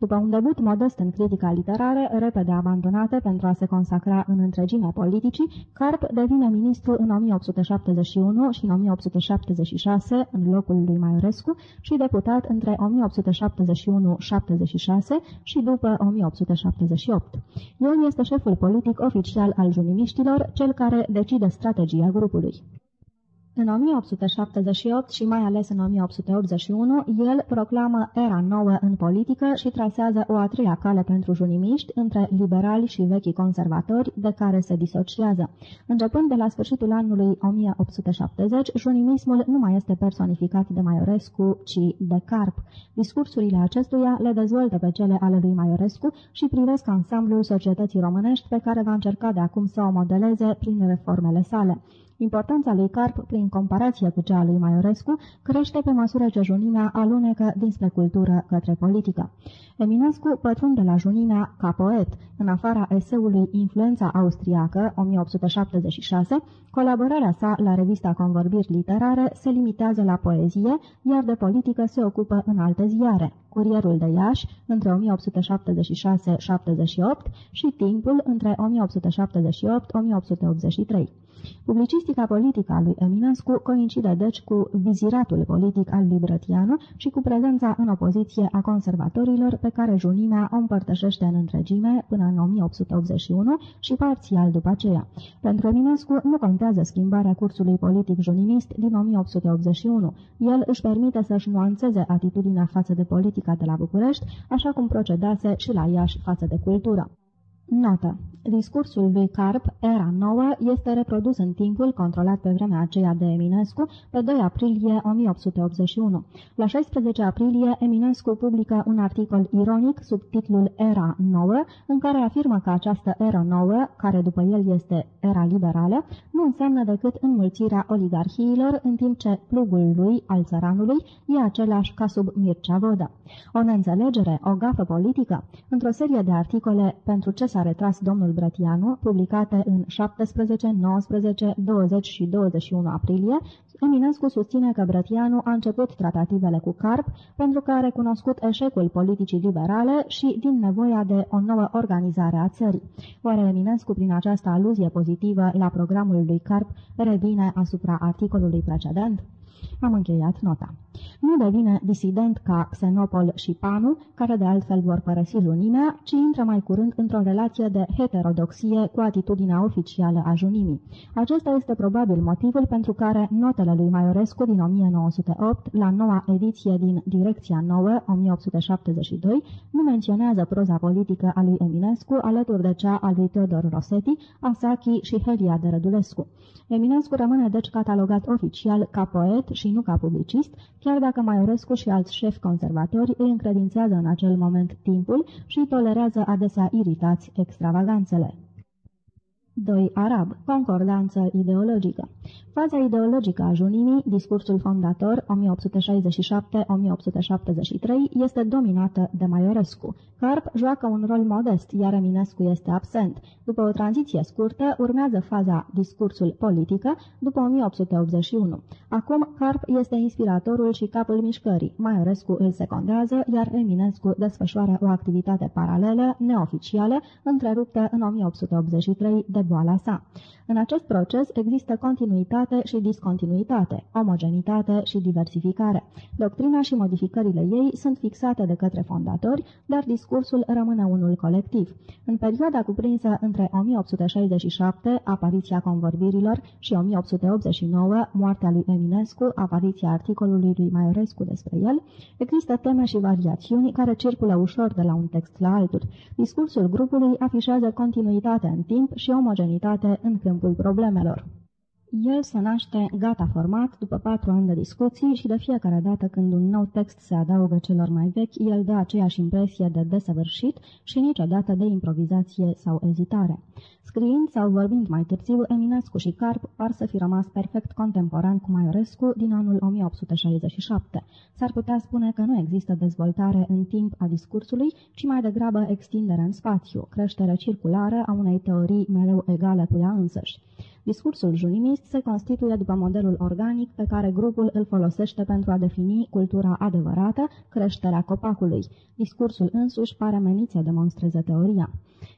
După un debut modest în critica literară, repede abandonată pentru a se consacra în întregimea politicii, Carp devine ministru în 1871 și în 1876 în locul lui Maiorescu și deputat între 1871-76 și după 1878. El este șeful politic oficial al junimiștilor, cel care decide strategia grupului. În 1878 și mai ales în 1881, el proclamă era nouă în politică și trasează o a treia cale pentru junimiști între liberali și vechi conservatori, de care se disociază. Începând de la sfârșitul anului 1870, junimismul nu mai este personificat de Maiorescu, ci de Carp. Discursurile acestuia le dezvoltă pe cele ale lui Maiorescu și privesc ansamblul societății românești pe care va încerca de acum să o modeleze prin reformele sale. Importanța lui Carp, prin comparație cu cea a lui Maiorescu, crește pe măsură ce Junimea alunecă dinspre cultură către politică. Eminescu pătrunde la Junimea ca poet. În afara eseului Influența austriacă, 1876, colaborarea sa la revista Convorbiri Literare se limitează la poezie, iar de politică se ocupă în alte ziare. Curierul de Iași, între 1876-78 și Timpul, între 1878-1883. Publicistica politică a lui Eminescu coincide deci cu viziratul politic al Librătianu și cu prezența în opoziție a conservatorilor pe care junimea o împărtășește în întregime până în 1881 și parțial după aceea. Pentru Eminescu nu contează schimbarea cursului politic junimist din 1881. El își permite să-și nuanțeze atitudinea față de politica de la București, așa cum procedase și la Iași față de cultură. Notă. Discursul lui Carp, Era Nouă, este reprodus în timpul controlat pe vremea aceea de Eminescu pe 2 aprilie 1881. La 16 aprilie, Eminescu publică un articol ironic sub titlul Era Nouă, în care afirmă că această era nouă, care după el este era liberală, nu înseamnă decât înmulțirea oligarhiilor, în timp ce plugul lui, al țăranului, e același ca sub Mircea Vodă. O neînțelegere, o gafă politică, într-o serie de articole pentru ce s-a retras domnul Brătianu, publicate în 17, 19, 20 și 21 aprilie, Eminescu susține că Brătianu a început tratativele cu Carp pentru că a recunoscut eșecul politicii liberale și din nevoia de o nouă organizare a țării. Oare Eminescu, prin această aluzie pozitivă la programul lui Carp, revine asupra articolului precedent? Am încheiat nota. Nu devine disident ca Xenopol și Panu, care de altfel vor părăsi junimea, ci intră mai curând într-o relație de heterodoxie cu atitudinea oficială a junimii. Acesta este probabil motivul pentru care notele lui Maiorescu din 1908, la noua ediție din Direcția Nouă, 1872, nu menționează proza politică a lui Eminescu alături de cea a lui Teodor Rosetti, Asachi și Helia de Rădulescu. Eminescu rămâne deci catalogat oficial ca poet și nu ca publicist, chiar dacă Maiorescu și alți șefi conservatori îi încredințează în acel moment timpul și tolerează adesea iritați extravaganțele. 2. Arab. Concordanță ideologică. Faza ideologică a Junimii, discursul fondator 1867-1873, este dominată de Maiorescu. Carp joacă un rol modest, iar Eminescu este absent. După o tranziție scurtă, urmează faza discursul politică, după 1881. Acum, Carp este inspiratorul și capul mișcării. Maiorescu îl secundează, iar Eminescu desfășoară o activitate paralelă, neoficială, întreruptă în 1883 de boala sa. În acest proces există continuitate și discontinuitate, omogenitate și diversificare. Doctrina și modificările ei sunt fixate de către fondatori, dar discursul rămâne unul colectiv. În perioada cuprinsă între 1867, apariția convorbirilor, și 1889, moartea lui Eminescu, apariția articolului lui Maiorescu despre el, există teme și variațiuni care circulă ușor de la un text la altul. Discursul grupului afișează continuitate în timp și omogenitate în câmpul problemelor. El se naște gata format după patru ani de discuții și de fiecare dată când un nou text se adaugă celor mai vechi, el dă aceeași impresie de desăvârșit și niciodată de improvizație sau ezitare. Scriind sau vorbind mai târziu, Eminescu și Carp par să fi rămas perfect contemporan cu Maiorescu din anul 1867. S-ar putea spune că nu există dezvoltare în timp a discursului, ci mai degrabă extindere în spațiu, creștere circulară a unei teorii mereu egale cu ea însăși. Discursul junimist se constituie după modelul organic pe care grupul îl folosește pentru a defini cultura adevărată, creșterea copacului. Discursul însuși pare menit să demonstreze teoria.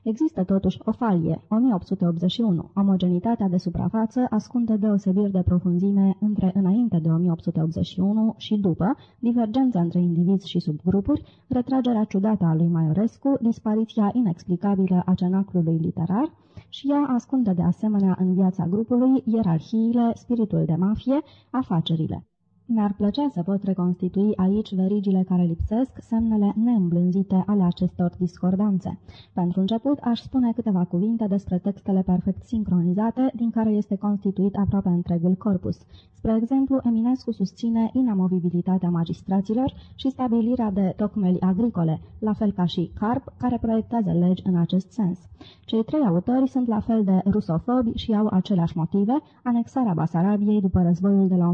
Există totuși o falie, 1881. Omogenitatea de suprafață ascunde deosebiri de profunzime între înainte de 1881 și după, divergența între indivizi și subgrupuri, retragerea ciudată a lui Maiorescu, dispariția inexplicabilă a cenaclului literar, și ea ascunde de asemenea în viața grupului ierarhiile, spiritul de mafie, afacerile. Mi-ar plăcea să pot reconstitui aici verigile care lipsesc, semnele neîmblânzite ale acestor discordanțe. Pentru început, aș spune câteva cuvinte despre textele perfect sincronizate, din care este constituit aproape întregul corpus. Spre exemplu, Eminescu susține inamovibilitatea magistraților și stabilirea de tocmeli agricole, la fel ca și Carp, care proiectează legi în acest sens. Cei trei autori sunt la fel de rusofobi și au aceleași motive, anexarea Basarabiei după războiul de la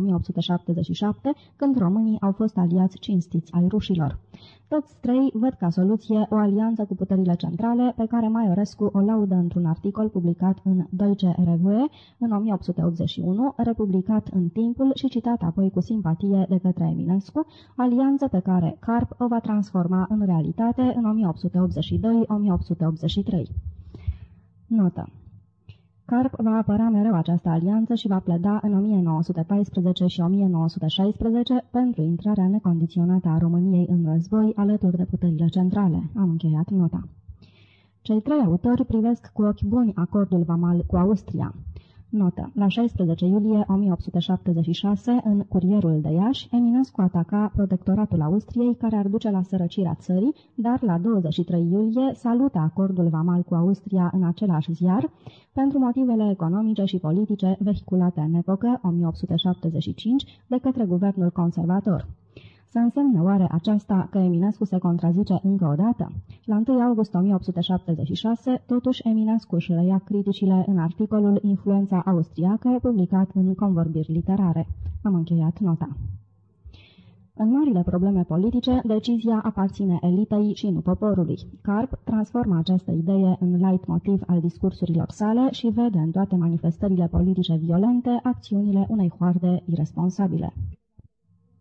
1877, când românii au fost aliați cinstiți ai rușilor. Toți trei văd ca soluție o alianță cu puterile centrale, pe care Maiorescu o laudă într-un articol publicat în Deutsche Revue în 1881, republicat în timpul și citat apoi cu simpatie de către Eminescu, alianță pe care Carp o va transforma în realitate în 1882-1883. Notă Carp va apăra mereu această alianță și va pleda în 1914 și 1916 pentru intrarea necondiționată a României în război alături de puterile centrale. Am încheiat nota. Cei trei autori privesc cu ochi buni acordul vamal cu Austria. Notă. La 16 iulie 1876, în Curierul de Iași, Eminescu ataca protectoratul Austriei, care ar duce la sărăcirea țării, dar la 23 iulie salută acordul vamal cu Austria în același ziar, pentru motivele economice și politice vehiculate în epocă, 1875, de către guvernul conservator. Să însemne oare aceasta că Eminescu se contrazice încă o dată? La 1 august 1876, totuși Eminescu își reia criticile în articolul Influența austriacă, publicat în Convorbiri literare. Am încheiat nota. În marile probleme politice, decizia aparține elitei și nu poporului. Carp transformă această idee în light motiv al discursurilor sale și vede în toate manifestările politice violente acțiunile unei hoarde irresponsabile.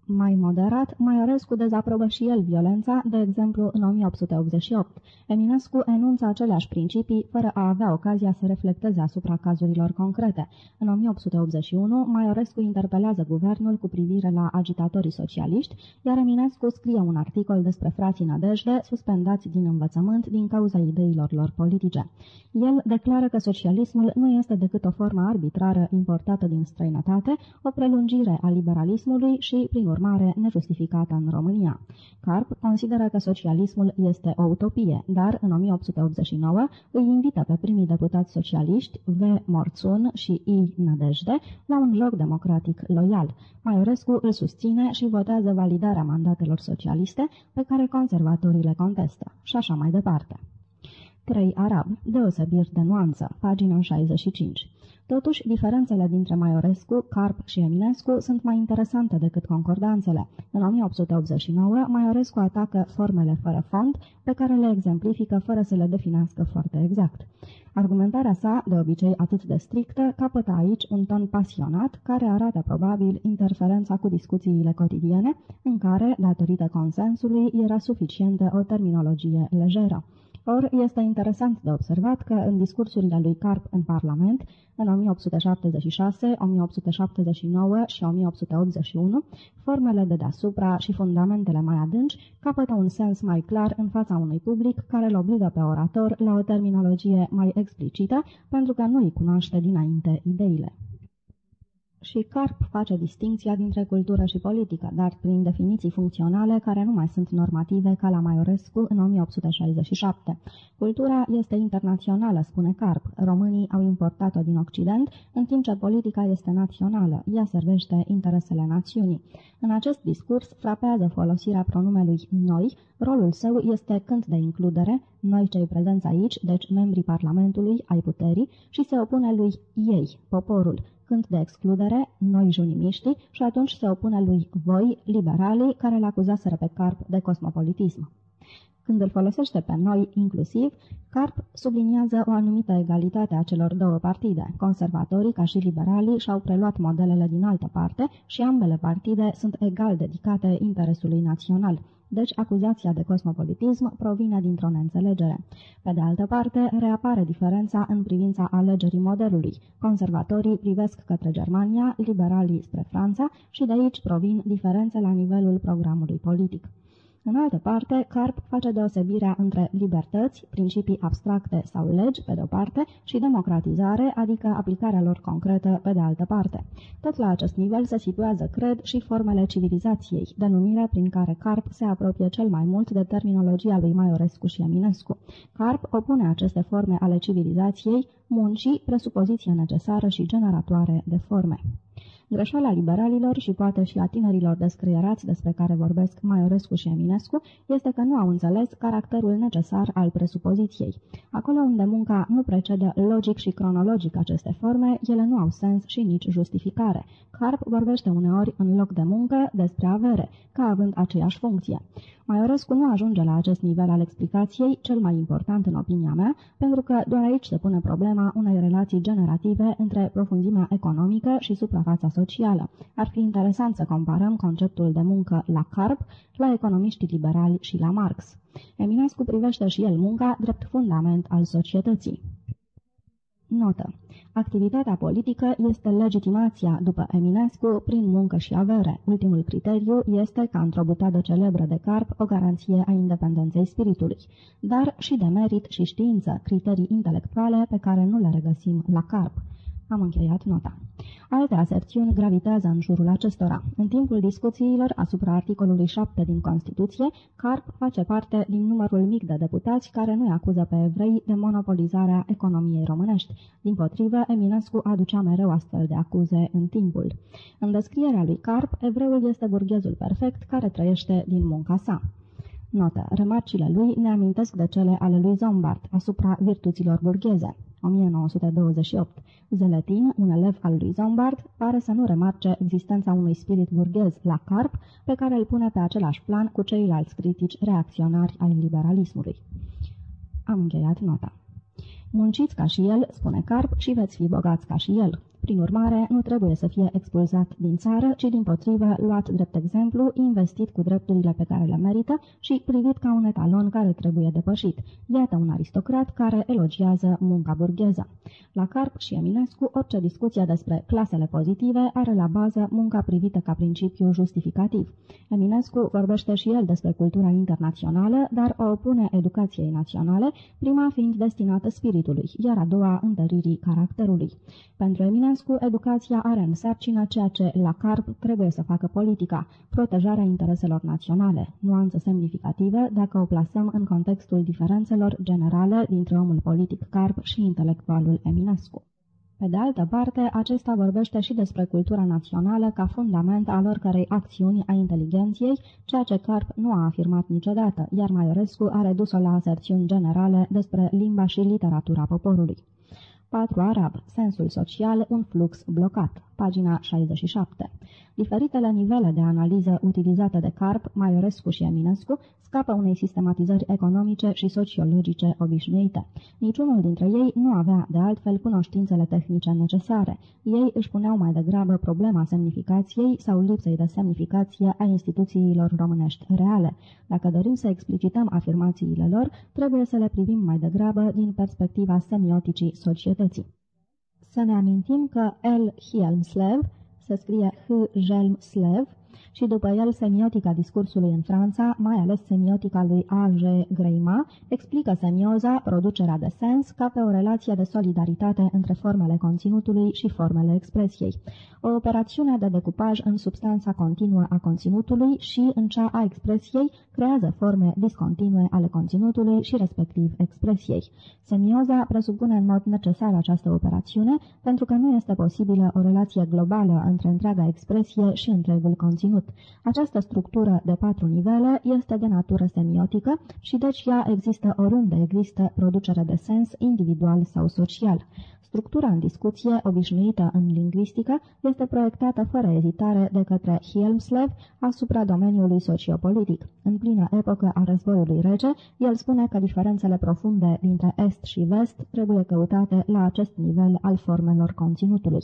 Mai moderat, Maiorescu dezaprobă și el violența, de exemplu în 1888. Eminescu enunță aceleași principii, fără a avea ocazia să reflecteze asupra cazurilor concrete. În 1881, Maiorescu interpelează guvernul cu privire la agitatorii socialiști, iar Eminescu scrie un articol despre frații Nădejde, suspendați din învățământ din cauza ideilor lor politice. El declară că socialismul nu este decât o formă arbitrară importată din străinătate, o prelungire a liberalismului și, prin urmare, nejustificată în România. Carp consideră că socialismul este o utopie, dar în 1889 îi invită pe primii deputați socialiști, V. Morțun și I. Nădejde, la un joc democratic loial. Maiorescu îl susține și votează validarea mandatelor socialiste pe care conservatorii le contestă. Și așa mai departe. 3 arab, deosebiri de nuanță, pagina 65. Totuși, diferențele dintre Maiorescu, Carp și Eminescu sunt mai interesante decât concordanțele. În 1889, Maiorescu atacă formele fără fond, pe care le exemplifică fără să le definească foarte exact. Argumentarea sa, de obicei atât de strictă, capătă aici un ton pasionat, care arată probabil interferența cu discuțiile cotidiene, în care, datorită consensului, era suficientă o terminologie lejeră. Or, este interesant de observat că în discursurile lui Carp în Parlament, în 1876, 1879 și 1881, formele de deasupra și fundamentele mai adânci capătă un sens mai clar în fața unui public care îl obligă pe orator la o terminologie mai explicită, pentru că nu îi cunoaște dinainte ideile și Carp face distinția dintre cultură și politică, dar prin definiții funcționale care nu mai sunt normative ca la Maiorescu în 1867. Cultura este internațională, spune Carp. Românii au importat-o din Occident, în timp ce politica este națională. Ea servește interesele națiunii. În acest discurs frapează folosirea pronumelui noi, rolul său este cânt de includere, noi cei prezenți aici, deci membrii Parlamentului, ai puterii, și se opune lui ei, poporul, cânt de excludere, noi junimiștii, și atunci se opune lui voi, liberalii, care l-acuzaseră pe Carp de cosmopolitism. Când îl folosește pe noi, inclusiv, Carp subliniază o anumită egalitate a celor două partide. Conservatorii, ca și liberalii, și-au preluat modelele din altă parte și ambele partide sunt egal dedicate interesului național. Deci acuzația de cosmopolitism provine dintr-o neînțelegere. Pe de altă parte, reapare diferența în privința alegerii modelului. Conservatorii privesc către Germania, liberalii spre Franța și de aici provin diferențe la nivelul programului politic. În altă parte, Carp face deosebirea între libertăți, principii abstracte sau legi, pe de o parte, și democratizare, adică aplicarea lor concretă, pe de altă parte. Tot la acest nivel se situează, cred, și formele civilizației, denumire prin care Carp se apropie cel mai mult de terminologia lui Maiorescu și Eminescu. Carp opune aceste forme ale civilizației muncii, presupoziție necesară și generatoare de forme. Greșeala liberalilor și poate și a tinerilor descrierați despre care vorbesc Maiorescu și Eminescu este că nu au înțeles caracterul necesar al presupoziției. Acolo unde munca nu precede logic și cronologic aceste forme, ele nu au sens și nici justificare. Carp vorbește uneori în loc de muncă despre avere, ca având aceeași funcție. Maiorescu nu ajunge la acest nivel al explicației, cel mai important în opinia mea, pentru că doar aici se pune problema unei relații generative între profunzimea economică și suprafața socială. Ar fi interesant să comparăm conceptul de muncă la Carp, la economiștii liberali și la Marx. Eminescu privește și el munca drept fundament al societății. Notă. Activitatea politică este legitimația, după Eminescu, prin muncă și avere. Ultimul criteriu este, ca într-o butadă celebră de carp, o garanție a independenței spiritului, dar și de merit și știință, criterii intelectuale pe care nu le regăsim la carp. Am încheiat nota. Alte aserțiuni gravitează în jurul acestora. În timpul discuțiilor asupra articolului 7 din Constituție, Carp face parte din numărul mic de deputați care nu-i acuză pe evrei de monopolizarea economiei românești. Din potrivă, Eminescu aducea mereu astfel de acuze în timpul. În descrierea lui Carp, evreul este burghezul perfect care trăiește din munca sa. Notă. Remarcile lui ne amintesc de cele ale lui Zombart asupra virtuților burgheze. 1928. Zeletin, un elev al lui Zombard, pare să nu remarce existența unui spirit burghez la carp, pe care îl pune pe același plan cu ceilalți critici reacționari ai liberalismului. Am încheiat nota. Munciți ca și el, spune Carp, și veți fi bogați ca și el. Prin urmare, nu trebuie să fie expulzat din țară, ci din potrivă luat drept exemplu, investit cu drepturile pe care le merită și privit ca un etalon care trebuie depășit. Iată un aristocrat care elogiază munca burgheză. La Carp și Eminescu, orice discuție despre clasele pozitive are la bază munca privită ca principiu justificativ. Eminescu vorbește și el despre cultura internațională, dar o opune educației naționale, prima fiind destinată spiritului, iar a doua întăririi caracterului. Pentru Eminescu, Eminescu, educația are în sarcină ceea ce la CARP trebuie să facă politica, protejarea intereselor naționale, nuanță semnificativă dacă o plasăm în contextul diferențelor generale dintre omul politic CARP și intelectualul Eminescu. Pe de altă parte, acesta vorbește și despre cultura națională ca fundament al oricărei acțiuni a inteligenției, ceea ce Carp nu a afirmat niciodată, iar Maiorescu a redus-o la aserțiuni generale despre limba și literatura poporului. 4 arab, sensul social, un flux blocat, pagina 67. Diferitele nivele de analiză utilizate de Carp, Maiorescu și Eminescu scapă unei sistematizări economice și sociologice obișnuite. Niciunul dintre ei nu avea, de altfel, cunoștințele tehnice necesare. Ei își puneau mai degrabă problema semnificației sau lipsei de semnificație a instituțiilor românești reale. Dacă dorim să explicităm afirmațiile lor, trebuie să le privim mai degrabă din perspectiva semioticii societății. Să ne amintim că L. Hielmslev se scrie H-Jelm-Slev, și după el semiotica discursului în Franța, mai ales semiotica lui A.G. Greima, explică semioza, producerea de sens, ca pe o relație de solidaritate între formele conținutului și formele expresiei. O operațiune de decupaj în substanța continuă a conținutului și în cea a expresiei creează forme discontinue ale conținutului și respectiv expresiei. Semioza presupune în mod necesar această operațiune pentru că nu este posibilă o relație globală între întreaga expresie și întregul conținut. Această structură de patru nivele este de natură semiotică și deci ea există oriunde există producere de sens individual sau social. Structura în discuție, obișnuită în lingvistică, este proiectată fără ezitare de către Hielmslev asupra domeniului sociopolitic. În plină epocă a războiului rege, el spune că diferențele profunde dintre est și vest trebuie căutate la acest nivel al formelor conținutului.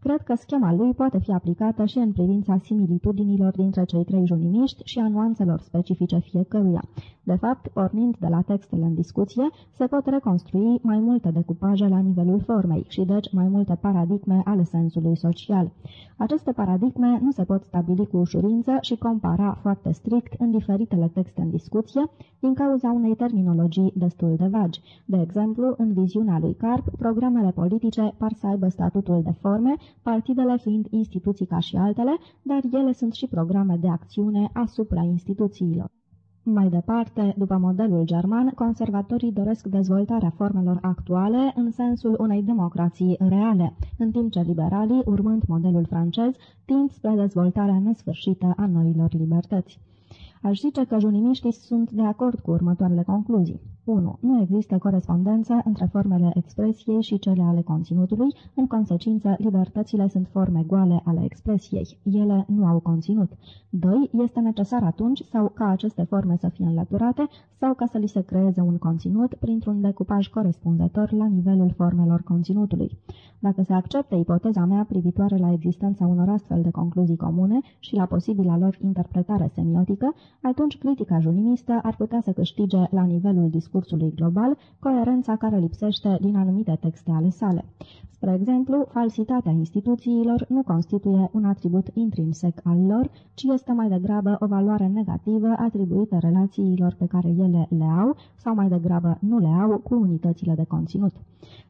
Cred că schema lui poate fi aplicată și în privința similitudinilor dintre cei trei junimiști și a nuanțelor specifice fiecăruia. De fapt, pornind de la textele în discuție, se pot reconstrui mai multe decupaje la nivelul formei și deci mai multe paradigme ale sensului social. Aceste paradigme nu se pot stabili cu ușurință și compara foarte strict în diferitele texte în discuție din cauza unei terminologii destul de vagi. De exemplu, în viziunea lui Carp, programele politice par să aibă statutul de forme, partidele fiind instituții ca și altele, dar ele sunt și programe de acțiune asupra instituțiilor. Mai departe, după modelul german, conservatorii doresc dezvoltarea formelor actuale în sensul unei democrații reale, în timp ce liberalii, urmând modelul francez, tind spre dezvoltarea nesfârșită a noilor libertăți. Aș zice că junimiștii sunt de acord cu următoarele concluzii. 1. Nu există corespondență între formele expresiei și cele ale conținutului, în consecință, libertățile sunt forme goale ale expresiei. Ele nu au conținut. 2. Este necesar atunci sau ca aceste forme să fie înlăturate sau ca să li se creeze un conținut printr-un decupaj corespunzător la nivelul formelor conținutului. Dacă se acceptă ipoteza mea privitoare la existența unor astfel de concluzii comune și la posibila lor interpretare semiotică, atunci critica junimistă ar putea să câștige la nivelul discursului global coerența care lipsește din anumite texte ale sale. Spre exemplu, falsitatea instituțiilor nu constituie un atribut intrinsec al lor, ci este mai degrabă o valoare negativă atribuită relațiilor pe care ele le au sau mai degrabă nu le au cu unitățile de conținut.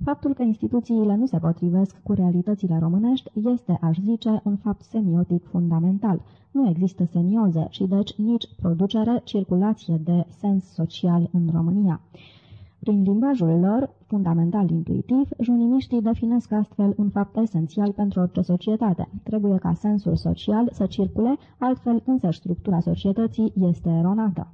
Faptul că instituțiile nu se potrivesc cu realitățile românești este, aș zice, un fapt semiotic fundamental. Nu există semioză și deci nici producere, circulație de sens social în România. Prin limbajul lor, fundamental intuitiv, junimiștii definesc astfel un fapt esențial pentru orice societate. Trebuie ca sensul social să circule, altfel însă structura societății este eronată.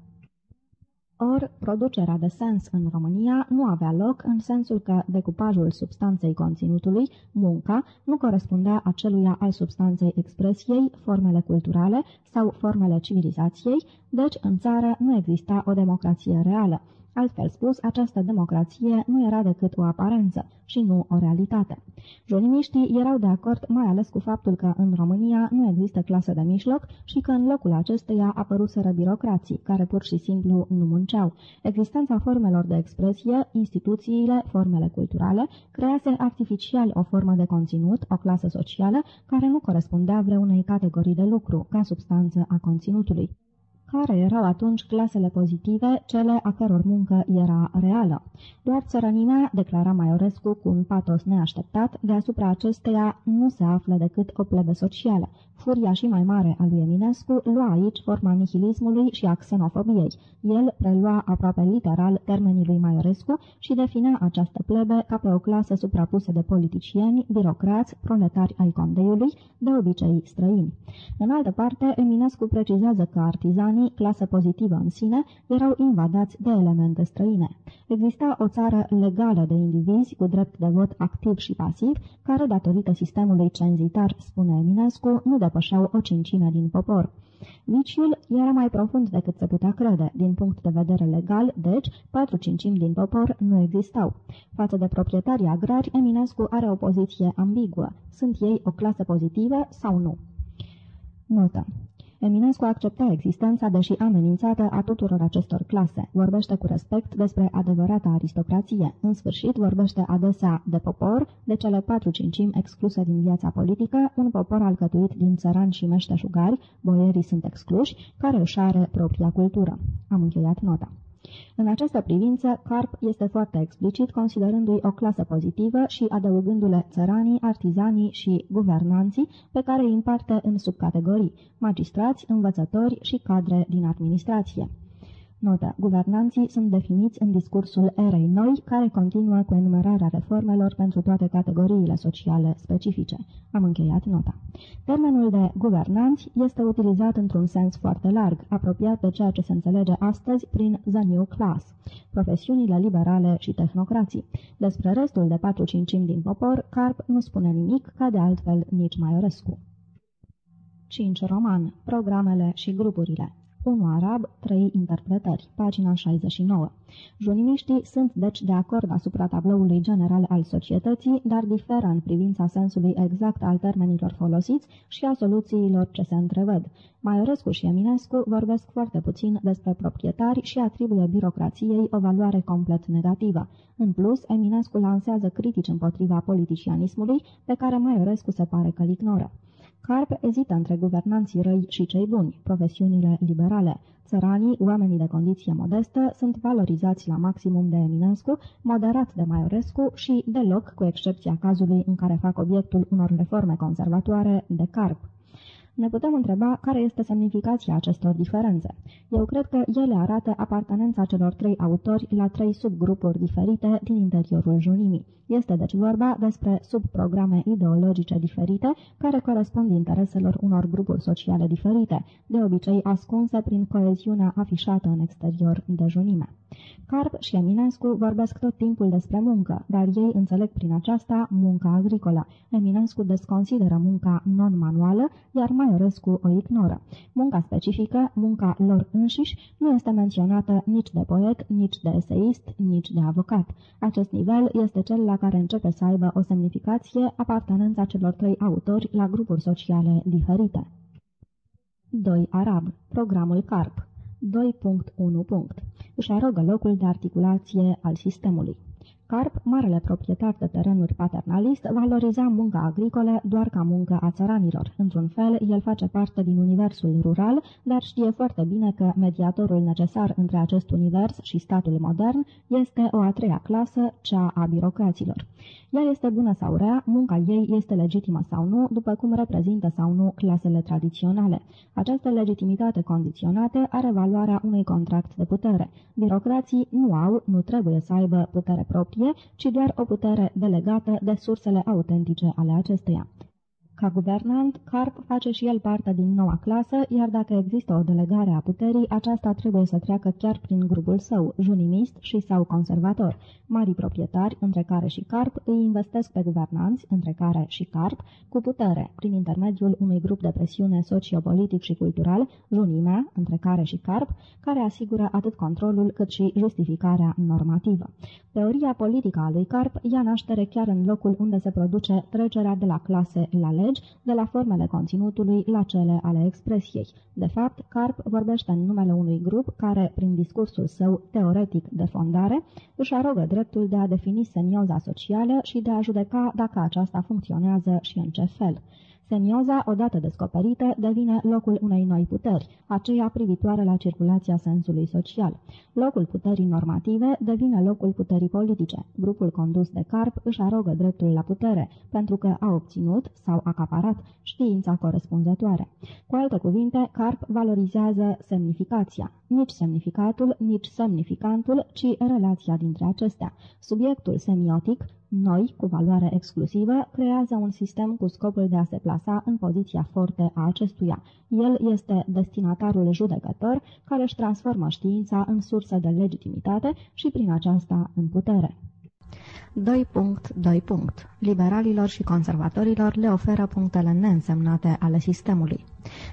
Or, producerea de sens în România nu avea loc în sensul că decupajul substanței conținutului, munca, nu corespundea aceluia al substanței expresiei, formele culturale sau formele civilizației, deci în țară nu exista o democrație reală. Altfel spus, această democrație nu era decât o aparență și nu o realitate. Jonimiștii erau de acord mai ales cu faptul că în România nu există clasă de mijloc și că în locul acesteia apăruseră birocrații, care pur și simplu nu munceau. Existența formelor de expresie, instituțiile, formele culturale, crease artificial o formă de conținut, o clasă socială, care nu corespundea vreunei categorii de lucru, ca substanță a conținutului. Care erau atunci clasele pozitive, cele a căror muncă era reală. Doar țărănimea, declara Maiorescu cu un patos neașteptat, deasupra acesteia nu se află decât o plebe socială. Furia și mai mare a lui Eminescu lua aici forma nihilismului și a xenofobiei. El prelua aproape literal termenii lui Maiorescu și definea această plebe ca pe o clasă suprapusă de politicieni, birocrați, proletari ai condeiului, de obicei străini. În altă parte, Eminescu precizează că artizanii, clasă pozitivă în sine, erau invadați de elemente străine. Exista o țară legală de indivizi cu drept de vot activ și pasiv, care, datorită sistemului cenzitar, spune Eminescu, nu depășeau o cincime din popor. Viciul era mai profund decât se putea crede. Din punct de vedere legal, deci, patru cincimi din popor nu existau. Față de proprietarii agrari, Eminescu are o poziție ambiguă. Sunt ei o clasă pozitivă sau nu? Notă. Eminescu accepta existența, deși amenințată, a tuturor acestor clase. Vorbește cu respect despre adevărata aristocrație. În sfârșit, vorbește adesea de popor, de cele patru cincimi excluse din viața politică, un popor alcătuit din țărani și meșteșugari, boierii sunt excluși, care își are propria cultură. Am încheiat nota. În această privință, Carp este foarte explicit, considerându-i o clasă pozitivă și adăugându-le țăranii, artizanii și guvernanții, pe care îi împarte în subcategorii, magistrați, învățători și cadre din administrație. Notă. Guvernanții sunt definiți în discursul erei noi, care continuă cu enumerarea reformelor pentru toate categoriile sociale specifice. Am încheiat nota. Termenul de guvernanți este utilizat într-un sens foarte larg, apropiat de ceea ce se înțelege astăzi prin the new class, profesiunile liberale și tehnocrații. Despre restul de 4 cincimi din popor, Carp nu spune nimic, ca de altfel nici Maiorescu. 5. Roman. Programele și grupurile 1 arab, 3 interpretări, pagina 69. Junimiștii sunt deci de acord asupra tabloului general al societății, dar diferă în privința sensului exact al termenilor folosiți și a soluțiilor ce se întrevăd. Maiorescu și Eminescu vorbesc foarte puțin despre proprietari și atribuie birocrației o valoare complet negativă. În plus, Eminescu lansează critici împotriva politicianismului, pe care Maiorescu se pare că îl ignoră. Carp ezită între guvernanții răi și cei buni, profesiunile liberale. Țăranii, oamenii de condiție modestă, sunt valorizați la maximum de Eminescu, moderat de Maiorescu și, deloc, cu excepția cazului în care fac obiectul unor reforme conservatoare, de Carp ne putem întreba care este semnificația acestor diferențe. Eu cred că ele arată apartenența celor trei autori la trei subgrupuri diferite din interiorul junimii. Este deci vorba despre subprograme ideologice diferite care corespund intereselor unor grupuri sociale diferite, de obicei ascunse prin coeziunea afișată în exterior de junime. Carp și Eminescu vorbesc tot timpul despre muncă, dar ei înțeleg prin aceasta munca agricolă. Eminescu desconsideră munca non-manuală, iar Maiorescu o ignoră. Munca specifică, munca lor înșiși, nu este menționată nici de poet, nici de eseist, nici de avocat. Acest nivel este cel la care începe să aibă o semnificație apartenența celor trei autori la grupuri sociale diferite. 2. Arab. Programul CARP 2.1. Își arogă locul de articulație al sistemului. Carp, marele proprietar de terenuri paternalist, valoriza munca agricolă doar ca muncă a țăranilor. Într-un fel, el face parte din universul rural, dar știe foarte bine că mediatorul necesar între acest univers și statul modern este o a treia clasă, cea a birocraților. Ea este bună sau rea, munca ei este legitimă sau nu, după cum reprezintă sau nu clasele tradiționale. Această legitimitate condiționată are valoarea unui contract de putere. Birocrații nu au, nu trebuie să aibă putere proprie, ci doar o putere delegată de sursele autentice ale acesteia. Ca guvernant, Carp face și el parte din noua clasă, iar dacă există o delegare a puterii, aceasta trebuie să treacă chiar prin grupul său, junimist și sau conservator. Marii proprietari, între care și Carp, îi investesc pe guvernanți, între care și Carp, cu putere, prin intermediul unui grup de presiune sociopolitic și cultural, junimea, între care și Carp, care asigură atât controlul cât și justificarea normativă. Teoria politică a lui Carp ia naștere chiar în locul unde se produce trecerea de la clase la legi, înțelegi de la formele conținutului la cele ale expresiei. De fapt, Carp vorbește în numele unui grup care, prin discursul său teoretic de fondare, își arogă dreptul de a defini semioza socială și de a judeca dacă aceasta funcționează și în ce fel. Semioza, odată descoperită, devine locul unei noi puteri, aceea privitoare la circulația sensului social. Locul puterii normative devine locul puterii politice. Grupul condus de Carp își arogă dreptul la putere, pentru că a obținut sau acaparat știința corespunzătoare. Cu alte cuvinte, Carp valorizează semnificația. Nici semnificatul, nici semnificantul, ci relația dintre acestea. Subiectul semiotic, noi, cu valoare exclusivă, creează un sistem cu scopul de a se plasa în poziția forte a acestuia. El este destinatarul judecător care își transformă știința în sursă de legitimitate și prin aceasta în putere. 2.2. Liberalilor și conservatorilor le oferă punctele neînsemnate ale sistemului.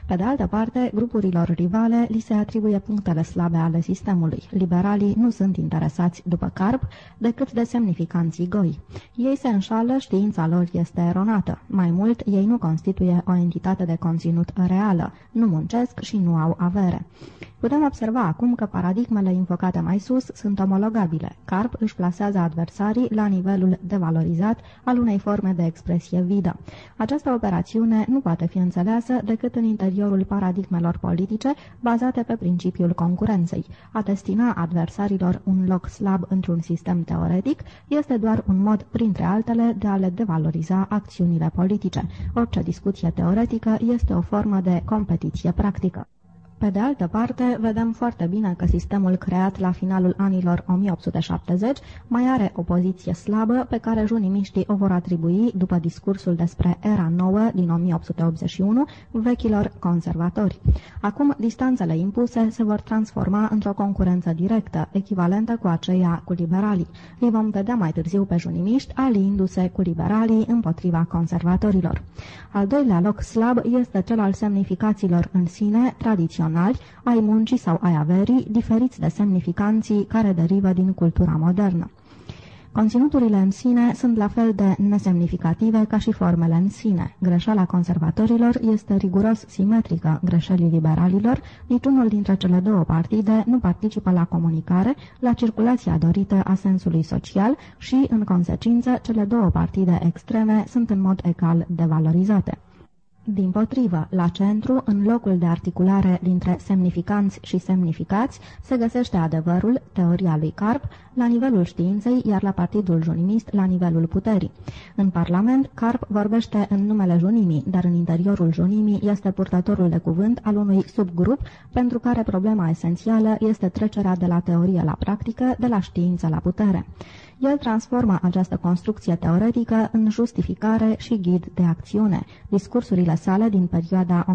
Pe de altă parte, grupurilor rivale li se atribuie punctele slabe ale sistemului. Liberalii nu sunt interesați după carp decât de semnificanții goi. Ei se înșală, știința lor este eronată. Mai mult, ei nu constituie o entitate de conținut reală, nu muncesc și nu au avere. Putem observa acum că paradigmele invocate mai sus sunt omologabile. Carp își plasează adversarii la nivelul devalorizat al unei forme de expresie vidă. Această operațiune nu poate fi înțeleasă decât în interiorul paradigmelor politice bazate pe principiul concurenței. A destina adversarilor un loc slab într-un sistem teoretic este doar un mod, printre altele, de a le devaloriza acțiunile politice. Orice discuție teoretică este o formă de competiție practică. Pe de altă parte, vedem foarte bine că sistemul creat la finalul anilor 1870 mai are o poziție slabă pe care junimiștii o vor atribui după discursul despre era nouă din 1881 vechilor conservatori. Acum, distanțele impuse se vor transforma într-o concurență directă, echivalentă cu aceea cu liberalii. Îi vom vedea mai târziu pe junimiști aliindu-se cu liberalii împotriva conservatorilor. Al doilea loc slab este cel al semnificațiilor în sine tradiționale tradiționali, ai muncii sau ai averii, diferiți de semnificanții care derivă din cultura modernă. Conținuturile în sine sunt la fel de nesemnificative ca și formele în sine. Greșeala conservatorilor este riguros simetrică greșelii liberalilor, niciunul dintre cele două partide nu participă la comunicare, la circulația dorită a sensului social și, în consecință, cele două partide extreme sunt în mod egal devalorizate. Din potrivă, la centru, în locul de articulare dintre semnificanți și semnificați, se găsește adevărul, teoria lui Carp, la nivelul științei, iar la Partidul Junimist, la nivelul puterii. În Parlament, Carp vorbește în numele Junimii, dar în interiorul Junimii este purtătorul de cuvânt al unui subgrup pentru care problema esențială este trecerea de la teorie la practică, de la știință la putere. El transformă această construcție teoretică în justificare și ghid de acțiune. Discursurile sale din perioada 1876-1881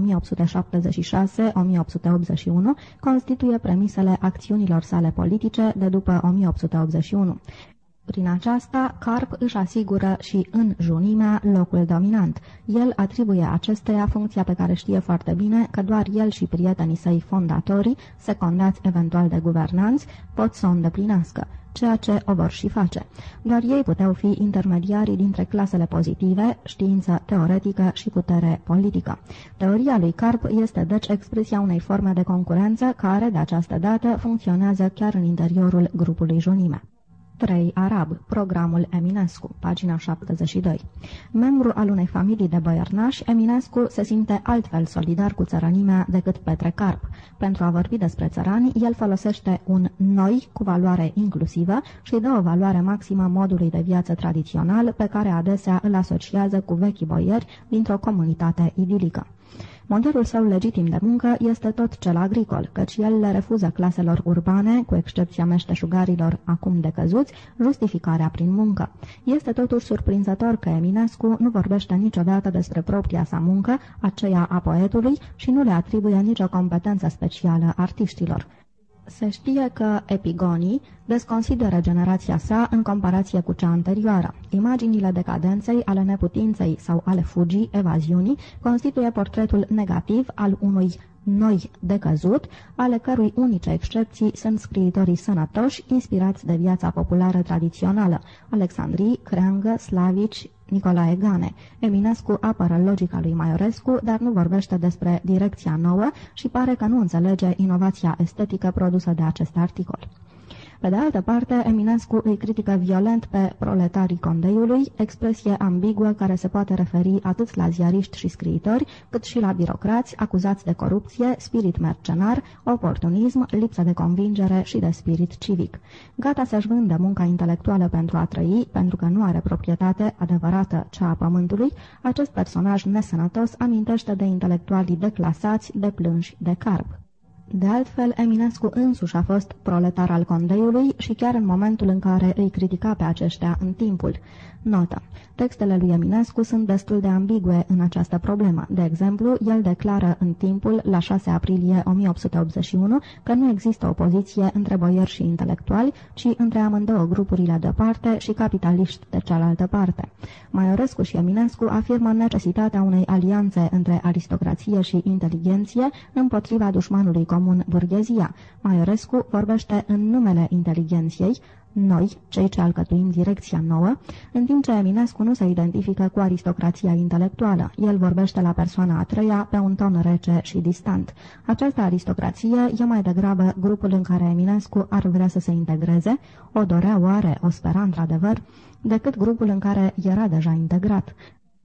constituie premisele acțiunilor sale politice de după 1881. Prin aceasta, Carp își asigură și în junimea locul dominant. El atribuie acesteia funcția pe care știe foarte bine că doar el și prietenii săi fondatorii, secundați eventual de guvernanți, pot să o îndeplinească ceea ce o vor și face. Doar ei puteau fi intermediarii dintre clasele pozitive, știință teoretică și putere politică. Teoria lui Carp este deci expresia unei forme de concurență care, de această dată, funcționează chiar în interiorul grupului Junime. 3. Arab, programul Eminescu, pagina 72. Membru al unei familii de băiernași, Eminescu se simte altfel solidar cu țărănimea decât Petre Carp. Pentru a vorbi despre țărani, el folosește un noi cu valoare inclusivă și dă o valoare maximă modului de viață tradițional pe care adesea îl asociază cu vechi boieri dintr-o comunitate idilică. Modelul său legitim de muncă este tot cel agricol, căci el le refuză claselor urbane, cu excepția meșteșugarilor acum decăzuți, justificarea prin muncă. Este totuși surprinzător că Eminescu nu vorbește niciodată despre propria sa muncă, aceea a poetului, și nu le atribuie nicio competență specială artiștilor. Se știe că epigonii desconsideră generația sa în comparație cu cea anterioară. Imaginile decadenței, ale neputinței sau ale fugii, evaziunii, constituie portretul negativ al unui noi decăzut, ale cărui unice excepții sunt scriitorii sănătoși, inspirați de viața populară tradițională, Alexandrii, Creangă, Slavici, Nicolae Gane. Eminescu apără logica lui Maiorescu, dar nu vorbește despre direcția nouă și pare că nu înțelege inovația estetică produsă de acest articol. Pe de altă parte, Eminescu îi critică violent pe proletarii condeiului, expresie ambiguă care se poate referi atât la ziariști și scriitori, cât și la birocrați acuzați de corupție, spirit mercenar, oportunism, lipsă de convingere și de spirit civic. Gata să-și vândă munca intelectuală pentru a trăi, pentru că nu are proprietate adevărată cea a pământului, acest personaj nesănătos amintește de intelectualii declasați, de plânși, de carb. De altfel, Eminescu însuși a fost proletar al condeiului și chiar în momentul în care îi critica pe aceștia în timpul. Notă. Textele lui Eminescu sunt destul de ambigue în această problemă. De exemplu, el declară în timpul, la 6 aprilie 1881, că nu există opoziție între boieri și intelectuali, ci între amândouă grupurile de parte și capitaliști de cealaltă parte. Maiorescu și Eminescu afirmă necesitatea unei alianțe între aristocrație și inteligenție împotriva dușmanului comun burghezia. Maiorescu vorbește în numele inteligenției, noi, cei ce alcătuim direcția nouă, în timp ce Eminescu nu se identifică cu aristocrația intelectuală. El vorbește la persoana a treia pe un ton rece și distant. Această aristocrație e mai degrabă grupul în care Eminescu ar vrea să se integreze, o dorea oare, o spera într-adevăr, decât grupul în care era deja integrat.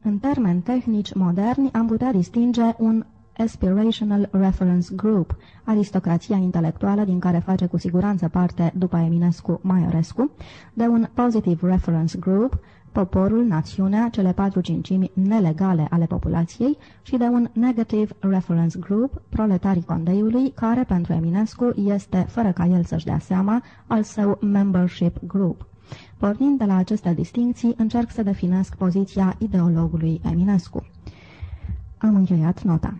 În termeni tehnici moderni am putea distinge un Aspirational Reference Group, aristocrația intelectuală din care face cu siguranță parte, după Eminescu, Maiorescu, de un Positive Reference Group, poporul, națiunea, cele patru cincimi nelegale ale populației și de un Negative Reference Group, proletarii condeiului, care pentru Eminescu este, fără ca el să-și dea seama, al său Membership Group. Pornind de la aceste distinții, încerc să definesc poziția ideologului Eminescu. Am încheiat nota.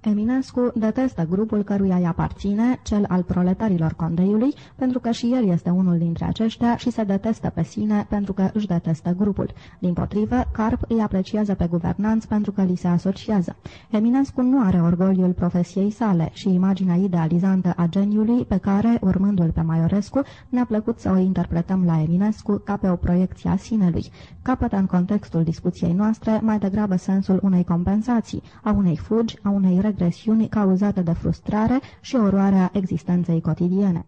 Eminescu detestă grupul căruia îi aparține, cel al proletarilor condeiului, pentru că și el este unul dintre aceștia și se detestă pe sine pentru că își detestă grupul. Din potrivă, Carp îi apreciază pe guvernanți pentru că li se asociază. Eminescu nu are orgoliul profesiei sale și imaginea idealizantă a geniului pe care, urmându-l pe Maiorescu, ne-a plăcut să o interpretăm la Eminescu ca pe o proiecție a sinelui. Capătă în contextul discuției noastre mai degrabă sensul unei compensații, a unei fugi, a unei regresiuni cauzate de frustrare și oroarea existenței cotidiene.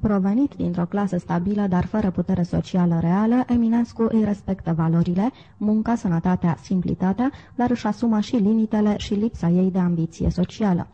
Provenit dintr-o clasă stabilă, dar fără putere socială reală, Eminescu îi respectă valorile, munca, sănătatea, simplitatea, dar își asumă și limitele și lipsa ei de ambiție socială.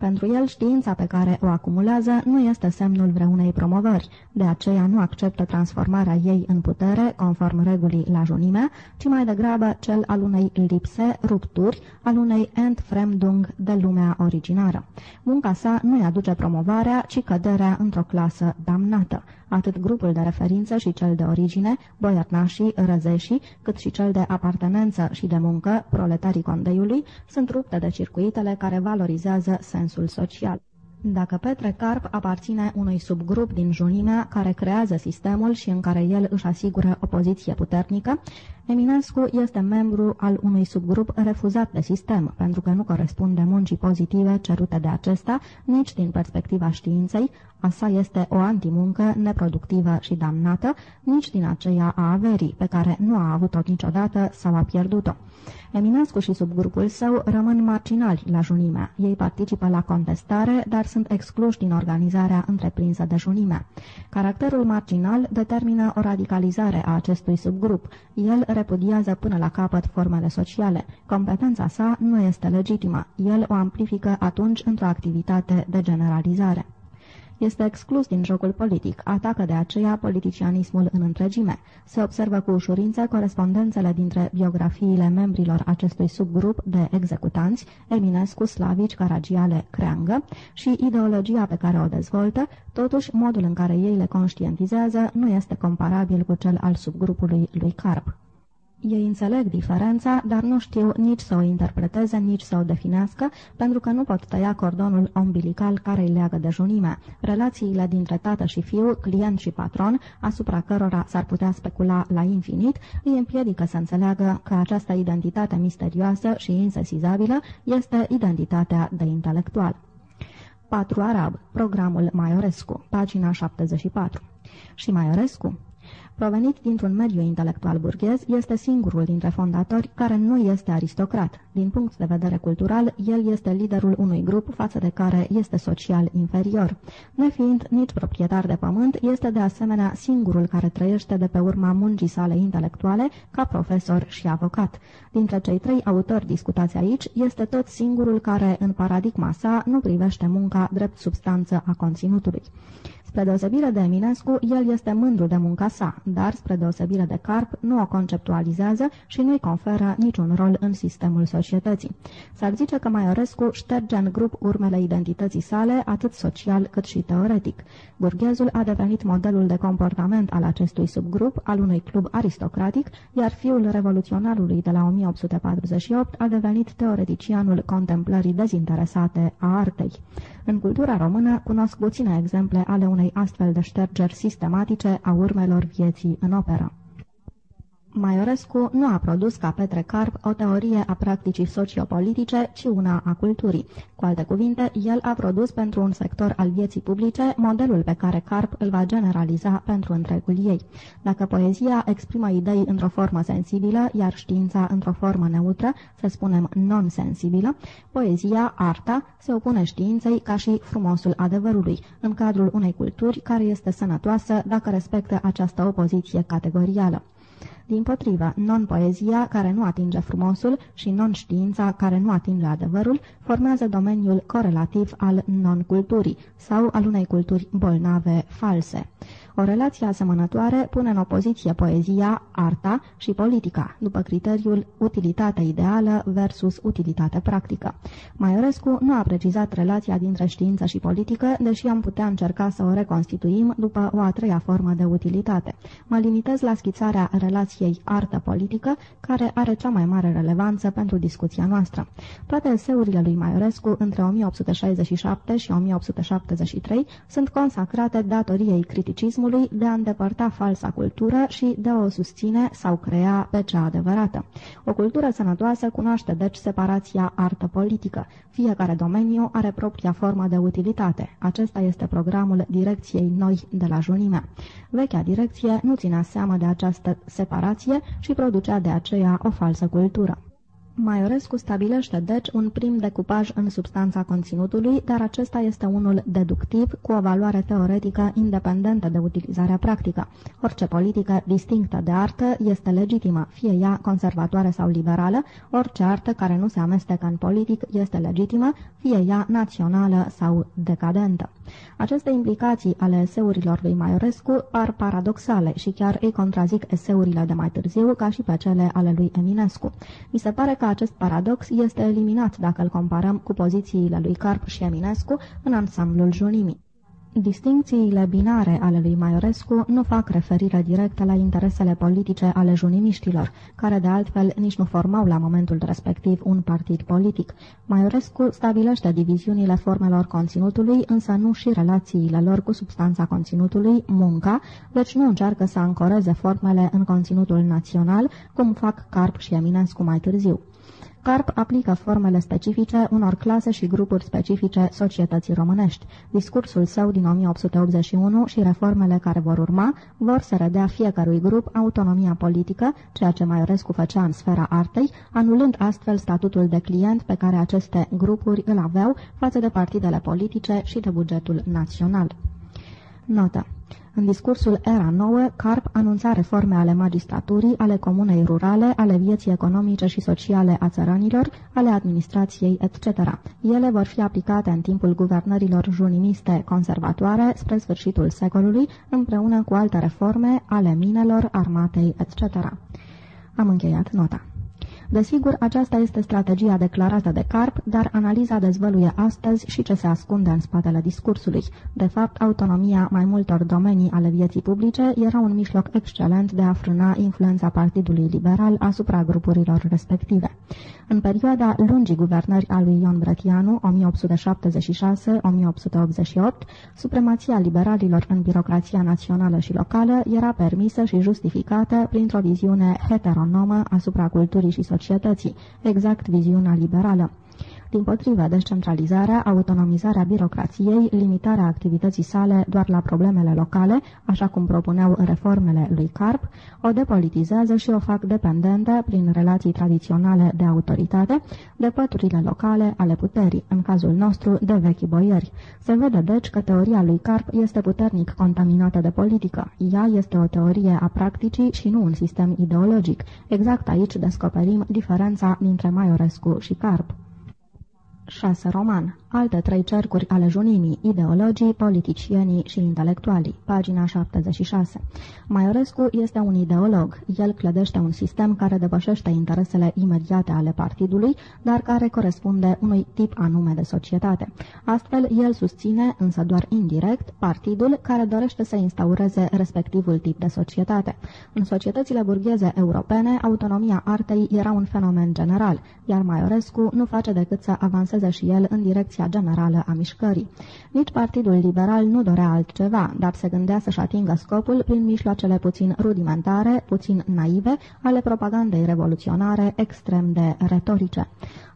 Pentru el, știința pe care o acumulează nu este semnul vreunei promovări, de aceea nu acceptă transformarea ei în putere, conform regulii la junime, ci mai degrabă cel al unei lipse, rupturi, al unei entfremdung de lumea originară. Munca sa nu-i aduce promovarea, ci căderea într-o clasă damnată. Atât grupul de referință și cel de origine, boiarnașii, răzeșii, cât și cel de apartenență și de muncă, proletarii condeiului, sunt rupte de circuitele care valorizează sensul social. Dacă Petre Carp aparține unui subgrup din junimea care creează sistemul și în care el își asigură o poziție puternică, Eminescu este membru al unui subgrup refuzat de sistem, pentru că nu corespunde muncii pozitive cerute de acesta, nici din perspectiva științei, a sa este o antimuncă neproductivă și damnată, nici din aceea a averii, pe care nu a avut-o niciodată sau a pierdut-o. Eminescu și subgrupul său rămân marginali la junimea. Ei participă la contestare, dar sunt excluși din organizarea întreprinsă de junimea. Caracterul marginal determină o radicalizare a acestui subgrup. El repudiază până la capăt formele sociale. Competența sa nu este legitimă. El o amplifică atunci într-o activitate de generalizare este exclus din jocul politic, atacă de aceea politicianismul în întregime. Se observă cu ușurință corespondențele dintre biografiile membrilor acestui subgrup de executanți, Eminescu, Slavici, Caragiale, Creangă, și ideologia pe care o dezvoltă, totuși modul în care ei le conștientizează nu este comparabil cu cel al subgrupului lui Carp. Ei înțeleg diferența, dar nu știu nici să o interpreteze, nici să o definească, pentru că nu pot tăia cordonul umbilical care îi leagă de junime. Relațiile dintre tată și fiu, client și patron, asupra cărora s-ar putea specula la infinit, îi împiedică să înțeleagă că această identitate misterioasă și insesizabilă este identitatea de intelectual. 4 Arab, programul Maiorescu, pagina 74. Și Maiorescu? Provenit dintr-un mediu intelectual burghez, este singurul dintre fondatori care nu este aristocrat. Din punct de vedere cultural, el este liderul unui grup față de care este social inferior. Nefiind nici proprietar de pământ, este de asemenea singurul care trăiește de pe urma muncii sale intelectuale ca profesor și avocat. Dintre cei trei autori discutați aici, este tot singurul care, în paradigma sa, nu privește munca drept substanță a conținutului. Spre deosebire de Eminescu, el este mândru de munca sa, dar, spre deosebire de Carp, nu o conceptualizează și nu-i conferă niciun rol în sistemul societății. S-ar zice că Maiorescu șterge în grup urmele identității sale, atât social cât și teoretic. Burghezul a devenit modelul de comportament al acestui subgrup, al unui club aristocratic, iar fiul revoluționarului de la 1848 a devenit teoreticianul contemplării dezinteresate a artei. În cultura română cunosc puține exemple ale unei astfel de ștergeri sistematice a urmelor vieții în operă. Maiorescu nu a produs ca Petre Carp o teorie a practicii sociopolitice, ci una a culturii. Cu alte cuvinte, el a produs pentru un sector al vieții publice modelul pe care Carp îl va generaliza pentru întregul ei. Dacă poezia exprimă idei într-o formă sensibilă, iar știința într-o formă neutră, să spunem non-sensibilă, poezia, arta, se opune științei ca și frumosul adevărului, în cadrul unei culturi care este sănătoasă dacă respectă această opoziție categorială. Din potrivă, non-poezia, care nu atinge frumosul, și non-știința, care nu atinge adevărul, formează domeniul corelativ al non-culturii sau al unei culturi bolnave false. O relație asemănătoare pune în opoziție poezia, arta și politica, după criteriul utilitate ideală versus utilitate practică. Maiorescu nu a precizat relația dintre știință și politică, deși am putea încerca să o reconstituim după o a treia formă de utilitate. Mă limitez la schițarea relației artă-politică, care are cea mai mare relevanță pentru discuția noastră. Toate eseurile lui Maiorescu între 1867 și 1873 sunt consacrate datoriei criticismului omului de a îndepărta falsa cultură și de a o susține sau crea pe cea adevărată. O cultură sănătoasă cunoaște deci separația artă-politică. Fiecare domeniu are propria formă de utilitate. Acesta este programul direcției noi de la Junimea. Vechea direcție nu ținea seama de această separație și producea de aceea o falsă cultură. Maiorescu stabilește, deci, un prim decupaj în substanța conținutului, dar acesta este unul deductiv, cu o valoare teoretică independentă de utilizarea practică. Orice politică distinctă de artă este legitimă, fie ea conservatoare sau liberală, orice artă care nu se amestecă în politic este legitimă, fie ea națională sau decadentă. Aceste implicații ale eseurilor lui Maiorescu par paradoxale și chiar îi contrazic eseurile de mai târziu, ca și pe cele ale lui Eminescu. Mi se pare că acest paradox este eliminat dacă îl comparăm cu pozițiile lui Carp și Eminescu în ansamblul junimii. Distincțiile binare ale lui Maiorescu nu fac referire directă la interesele politice ale junimiștilor, care de altfel nici nu formau la momentul respectiv un partid politic. Maiorescu stabilește diviziunile formelor conținutului, însă nu și relațiile lor cu substanța conținutului, munca, deci nu încearcă să ancoreze formele în conținutul național, cum fac Carp și Eminescu mai târziu. Carp aplică formele specifice unor clase și grupuri specifice societății românești. Discursul său din 1881 și reformele care vor urma vor să redea fiecărui grup autonomia politică, ceea ce Maiorescu făcea în sfera artei, anulând astfel statutul de client pe care aceste grupuri îl aveau față de partidele politice și de bugetul național. Notă în discursul Era Nouă, Carp anunța reforme ale magistraturii, ale comunei rurale, ale vieții economice și sociale a țăranilor, ale administrației, etc. Ele vor fi aplicate în timpul guvernărilor junimiste conservatoare spre sfârșitul secolului, împreună cu alte reforme ale minelor, armatei, etc. Am încheiat nota. Desigur, aceasta este strategia declarată de Carp, dar analiza dezvăluie astăzi și ce se ascunde în spatele discursului. De fapt, autonomia mai multor domenii ale vieții publice era un mijloc excelent de a frâna influența Partidului Liberal asupra grupurilor respective. În perioada lungii guvernări a lui Ion Brătianu, 1876-1888, supremația liberalilor în birocrația națională și locală era permisă și justificată printr-o viziune heteronomă asupra culturii și societății, exact viziunea liberală. Din potrivă, descentralizarea, autonomizarea birocrației, limitarea activității sale doar la problemele locale, așa cum propuneau reformele lui Carp, o depolitizează și o fac dependentă, prin relații tradiționale de autoritate, de păturile locale ale puterii, în cazul nostru de vechi boieri. Se vede deci că teoria lui Carp este puternic contaminată de politică. Ea este o teorie a practicii și nu un sistem ideologic. Exact aici descoperim diferența dintre Maiorescu și Carp. 6. Roman Alte trei cercuri ale junimii, ideologii, politicienii și intelectualii. Pagina 76. Maiorescu este un ideolog. El clădește un sistem care depășește interesele imediate ale partidului, dar care corespunde unui tip anume de societate. Astfel, el susține, însă doar indirect, partidul care dorește să instaureze respectivul tip de societate. În societățile burgheze europene, autonomia artei era un fenomen general, iar Maiorescu nu face decât să avanseze și el în direcția direcția generală a mișcării. Nici Partidul Liberal nu dorea altceva, dar se gândea să-și atingă scopul prin mijloacele puțin rudimentare, puțin naive, ale propagandei revoluționare extrem de retorice.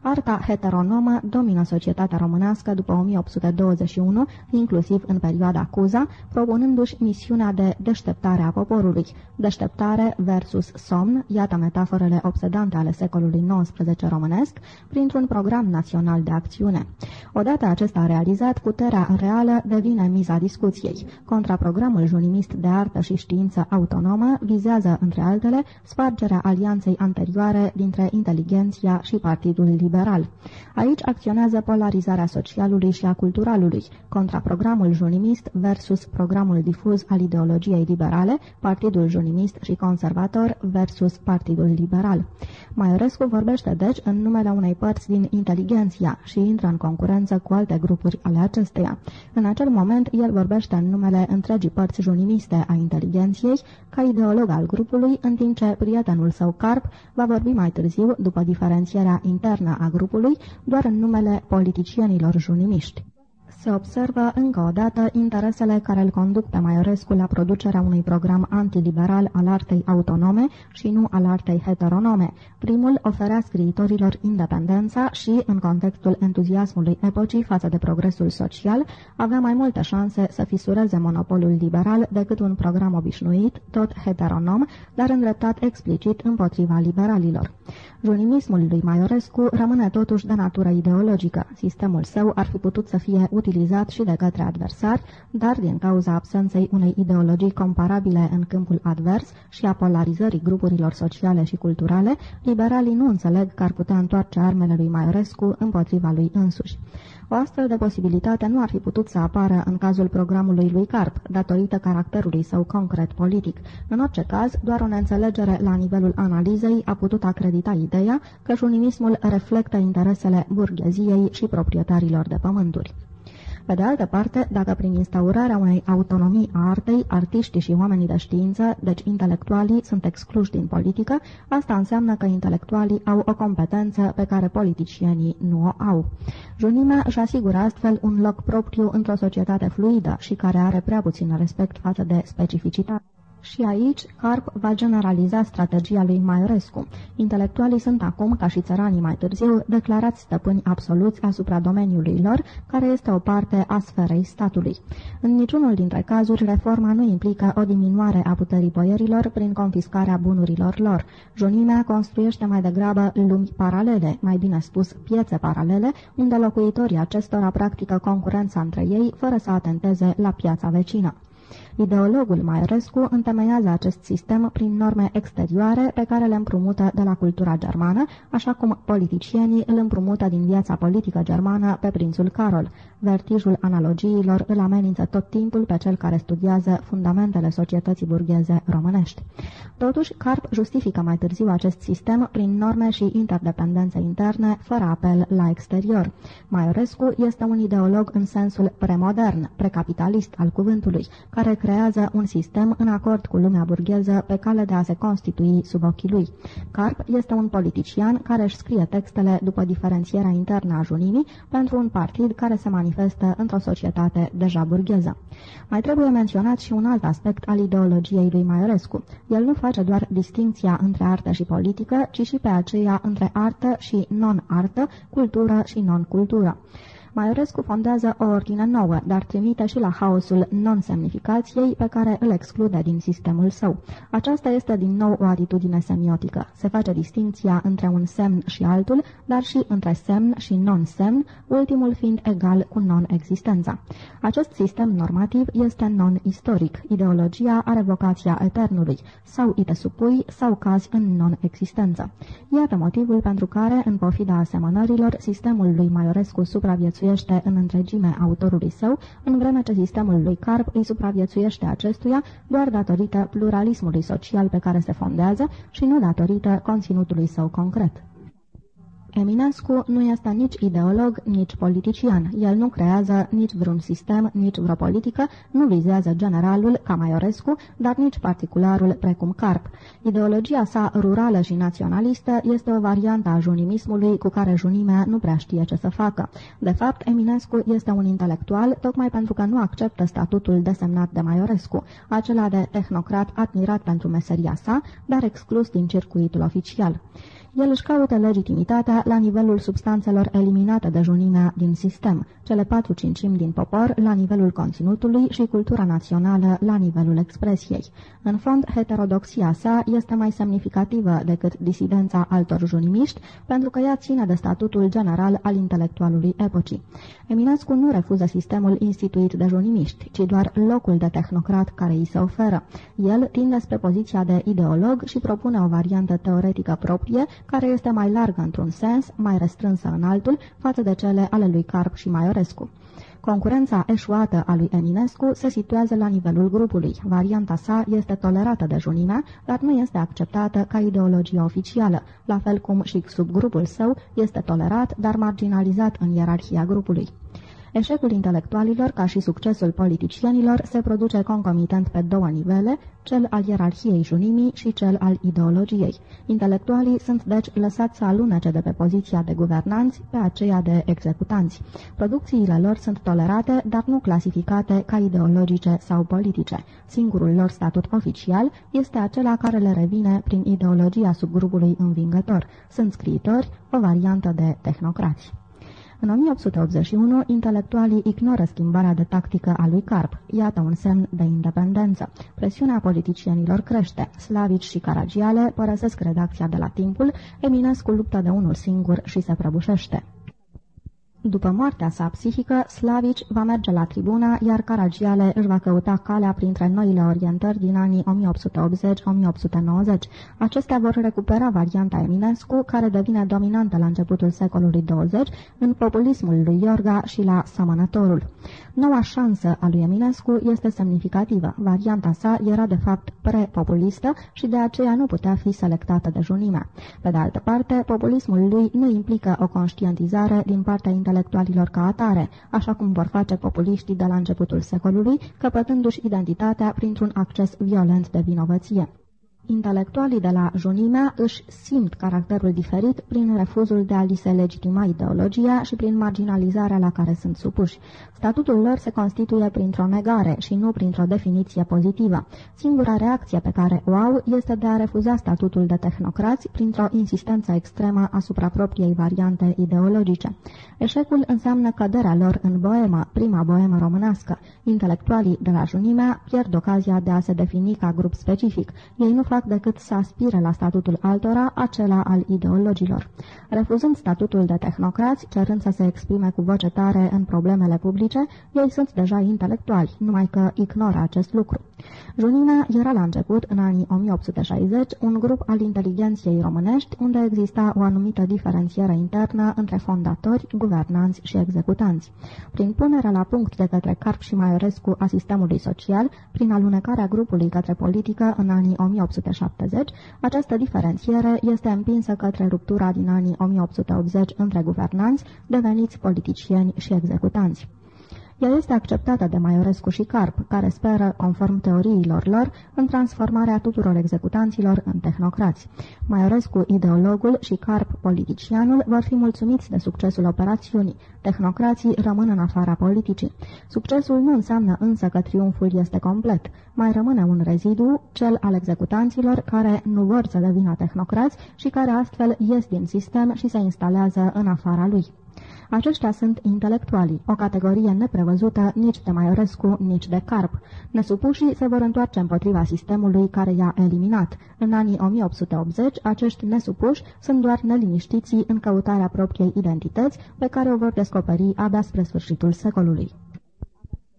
Arta heteronomă domină societatea românească după 1821, inclusiv în perioada Cuza, propunându-și misiunea de deșteptare a poporului. Deșteptare versus somn, iată metaforele obsedante ale secolului XIX românesc, printr-un program național de acțiune. Odată acesta realizat, puterea reală devine miza discuției. Contraprogramul junimist de artă și știință autonomă vizează, între altele, spargerea alianței anterioare dintre inteligenția și Partidul Liber liberal. Aici acționează polarizarea socialului și a culturalului, contra programul junimist versus programul difuz al ideologiei liberale, Partidul Junimist și Conservator versus Partidul Liberal. Maiorescu vorbește deci în numele unei părți din inteligenția și intră în concurență cu alte grupuri ale acesteia. În acel moment, el vorbește în numele întregii părți junimiste a inteligenției, ca ideolog al grupului, în timp ce prietenul său Carp va vorbi mai târziu, după diferențierea internă a grupului, doar în numele politicienilor junimiști se observă încă o dată interesele care îl conduc pe Maiorescu la producerea unui program antiliberal al artei autonome și nu al artei heteronome. Primul oferea scriitorilor independența și, în contextul entuziasmului epocii față de progresul social, avea mai multe șanse să fisureze monopolul liberal decât un program obișnuit, tot heteronom, dar îndreptat explicit împotriva liberalilor. Junimismul lui Maiorescu rămâne totuși de natură ideologică. Sistemul său ar fi putut să fie utilizat și de către adversari, dar din cauza absenței unei ideologii comparabile în câmpul advers și a polarizării grupurilor sociale și culturale, liberalii nu înțeleg că ar putea întoarce armele lui Maiorescu împotriva lui însuși. O astfel de posibilitate nu ar fi putut să apară în cazul programului lui Carp, datorită caracterului său concret politic. În orice caz, doar o neînțelegere la nivelul analizei a putut acredita ideea că junimismul reflectă interesele burgheziei și proprietarilor de pământuri. Pe de altă parte, dacă prin instaurarea unei autonomii a artei, artiștii și oamenii de știință, deci intelectualii, sunt excluși din politică, asta înseamnă că intelectualii au o competență pe care politicienii nu o au. Junimea își asigură astfel un loc propriu într-o societate fluidă și care are prea puțin respect față de specificitate. Și aici, Carp va generaliza strategia lui Maiorescu. Intelectualii sunt acum, ca și țăranii mai târziu, declarați stăpâni absoluți asupra domeniului lor, care este o parte a sferei statului. În niciunul dintre cazuri, reforma nu implică o diminuare a puterii boierilor prin confiscarea bunurilor lor. Junimea construiește mai degrabă lumi paralele, mai bine spus piețe paralele, unde locuitorii acestora practică concurența între ei, fără să atenteze la piața vecină. Ideologul Maiorescu întemeiază acest sistem prin norme exterioare pe care le împrumută de la cultura germană, așa cum politicienii îl împrumută din viața politică germană pe prințul Carol. Vertijul analogiilor îl amenință tot timpul pe cel care studiază fundamentele societății burgheze românești. Totuși, Carp justifică mai târziu acest sistem prin norme și interdependențe interne, fără apel la exterior. Maiorescu este un ideolog în sensul premodern, precapitalist al cuvântului, care creează un sistem în acord cu lumea burgheză pe cale de a se constitui sub ochii lui. Carp este un politician care își scrie textele după diferențierea internă a junimii pentru un partid care se manifestă într-o societate deja burgheză. Mai trebuie menționat și un alt aspect al ideologiei lui Maiorescu. El nu face doar distinția între artă și politică, ci și pe aceea între artă și non-artă, cultură și non-cultură. Maiorescu fondează o ordine nouă, dar trimite și la haosul non-semnificației pe care îl exclude din sistemul său. Aceasta este din nou o atitudine semiotică. Se face distinția între un semn și altul, dar și între semn și non-semn, ultimul fiind egal cu non-existența. Acest sistem normativ este non-istoric. Ideologia are vocația eternului. Sau îi te supui, sau cazi în non-existență. Iată motivul pentru care, în pofida asemănărilor, sistemul lui Maiorescu supraviețuiește supraviețuiește în întregime autorului său, în vreme ce sistemul lui Carp îi supraviețuiește acestuia doar datorită pluralismului social pe care se fondează și nu datorită conținutului său concret. Eminescu nu este nici ideolog, nici politician. El nu creează nici vreun sistem, nici vreo politică, nu vizează generalul, ca Maiorescu, dar nici particularul, precum Carp. Ideologia sa rurală și naționalistă este o variantă a junimismului cu care junimea nu prea știe ce să facă. De fapt, Eminescu este un intelectual tocmai pentru că nu acceptă statutul desemnat de Maiorescu, acela de tehnocrat admirat pentru meseria sa, dar exclus din circuitul oficial. El își caută legitimitatea la nivelul substanțelor eliminate de junimea din sistem, cele patru cincimi din popor la nivelul conținutului și cultura națională la nivelul expresiei. În fond, heterodoxia sa este mai semnificativă decât disidența altor junimiști, pentru că ea ține de statutul general al intelectualului epocii. Eminescu nu refuză sistemul instituit de junimiști, ci doar locul de tehnocrat care îi se oferă. El tinde spre poziția de ideolog și propune o variantă teoretică proprie, care este mai largă într-un sens, mai restrânsă în altul, față de cele ale lui Carp și Maiorescu. Concurența eșuată a lui Eminescu se situează la nivelul grupului. Varianta sa este tolerată de junimea, dar nu este acceptată ca ideologie oficială, la fel cum și subgrupul său este tolerat, dar marginalizat în ierarhia grupului. Eșecul intelectualilor, ca și succesul politicienilor, se produce concomitent pe două nivele, cel al ierarhiei junimii și cel al ideologiei. Intelectualii sunt deci lăsați să alunece de pe poziția de guvernanți pe aceea de executanți. Producțiile lor sunt tolerate, dar nu clasificate ca ideologice sau politice. Singurul lor statut oficial este acela care le revine prin ideologia subgrupului învingător. Sunt scriitori, o variantă de tehnocrați. În 1881, intelectualii ignoră schimbarea de tactică a lui Carp. Iată un semn de independență. Presiunea politicienilor crește. Slavici și Caragiale părăsesc redacția de la timpul, Eminescu luptă de unul singur și se prăbușește. După moartea sa psihică, Slavici va merge la tribuna, iar Caragiale își va căuta calea printre noile orientări din anii 1880-1890. Acestea vor recupera varianta Eminescu, care devine dominantă la începutul secolului 20, în populismul lui Iorga și la Samănătorul. Noua șansă a lui Eminescu este semnificativă. Varianta sa era de fapt pre-populistă și de aceea nu putea fi selectată de junimea. Pe de altă parte, populismul lui nu implică o conștientizare din partea intelectualilor ca atare, așa cum vor face populiștii de la începutul secolului, căpătându-și identitatea printr-un acces violent de vinovăție. Intelectualii de la junimea își simt caracterul diferit prin refuzul de a li se legitima ideologia și prin marginalizarea la care sunt supuși. Statutul lor se constituie printr-o negare și nu printr-o definiție pozitivă. Singura reacție pe care o au este de a refuza statutul de tehnocrați printr-o insistență extremă asupra propriei variante ideologice. Eșecul înseamnă căderea lor în boemă, prima boemă românească. Intelectualii de la junimea pierd ocazia de a se defini ca grup specific. Ei nu fac decât să aspire la statutul altora, acela al ideologilor. Refuzând statutul de tehnocrați, cerând să se exprime cu voce tare în problemele publice, ei sunt deja intelectuali, numai că ignoră acest lucru. Junina era la început, în anii 1860, un grup al inteligenției românești, unde exista o anumită diferențiere internă între fondatori, guvernanți și executanți. Prin punerea la punct de către Carp și Maiorescu a sistemului social, prin alunecarea grupului către politică în anii 1870, această diferențiere este împinsă către ruptura din anii 1880 între guvernanți, deveniți politicieni și executanți. Ea este acceptată de Maiorescu și Carp, care speră, conform teoriilor lor, în transformarea tuturor executanților în tehnocrați. Maiorescu, ideologul, și Carp, politicianul, vor fi mulțumiți de succesul operațiunii. Tehnocrații rămân în afara politicii. Succesul nu înseamnă însă că triumful este complet. Mai rămâne un rezidu, cel al executanților, care nu vor să devină tehnocrați și care astfel ies din sistem și se instalează în afara lui. Aceștia sunt intelectualii, o categorie neprevăzută nici de Maiorescu, nici de Carp. Nesupușii se vor întoarce împotriva sistemului care i-a eliminat. În anii 1880, acești nesupuși sunt doar neliniștiții în căutarea propriei identități, pe care o vor descoperi abia spre sfârșitul secolului.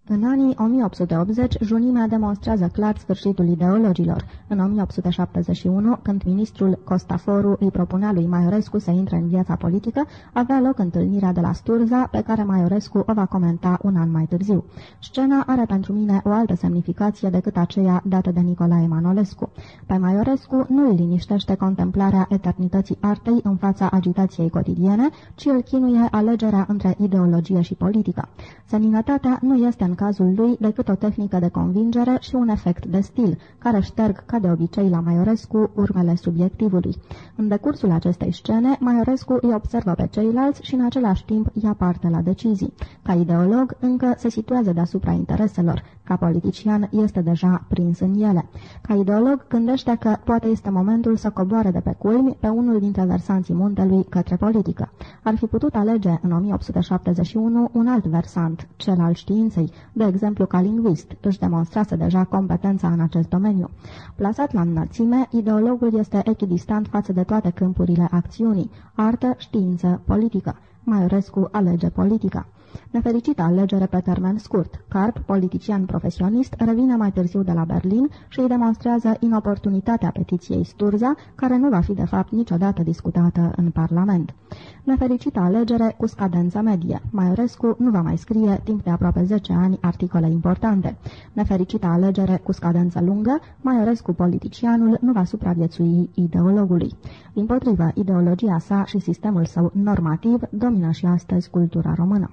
În anii 1880, junimea demonstrează clar sfârșitul ideologilor. În 1871, când ministrul Costaforu îi propunea lui Maiorescu să intre în viața politică, avea loc întâlnirea de la Sturza, pe care Maiorescu o va comenta un an mai târziu. Scena are pentru mine o altă semnificație decât aceea dată de Nicolae Manolescu. Pe Maiorescu nu îl liniștește contemplarea eternității artei în fața agitației cotidiene, ci îl chinuie alegerea între ideologie și politică. Seninătatea nu este în cazul lui decât o tehnică de convingere și un efect de stil, care șterg, ca de obicei la Maiorescu, urmele subiectivului. În decursul acestei scene, Maiorescu îi observă pe ceilalți și în același timp ia parte la decizii. Ca ideolog, încă se situează deasupra intereselor. Ca politician, este deja prins în ele. Ca ideolog, gândește că poate este momentul să coboare de pe culmi pe unul dintre versanții muntelui către politică. Ar fi putut alege în 1871 un alt versant, cel al științei, de exemplu ca lingvist, își demonstrase deja competența în acest domeniu. Plasat la înălțime, ideologul este echidistant față de toate câmpurile acțiunii, artă, știință, politică. Maiorescu alege politica. Nefericită alegere pe termen scurt. Carp, politician profesionist, revine mai târziu de la Berlin și îi demonstrează inoportunitatea petiției Sturza, care nu va fi de fapt niciodată discutată în Parlament. Nefericită alegere cu scadență medie. Maiorescu nu va mai scrie timp de aproape 10 ani articole importante. Nefericită alegere cu scadență lungă, Maiorescu politicianul nu va supraviețui ideologului. Din potrivă, ideologia sa și sistemul său normativ domină și astăzi cultura română.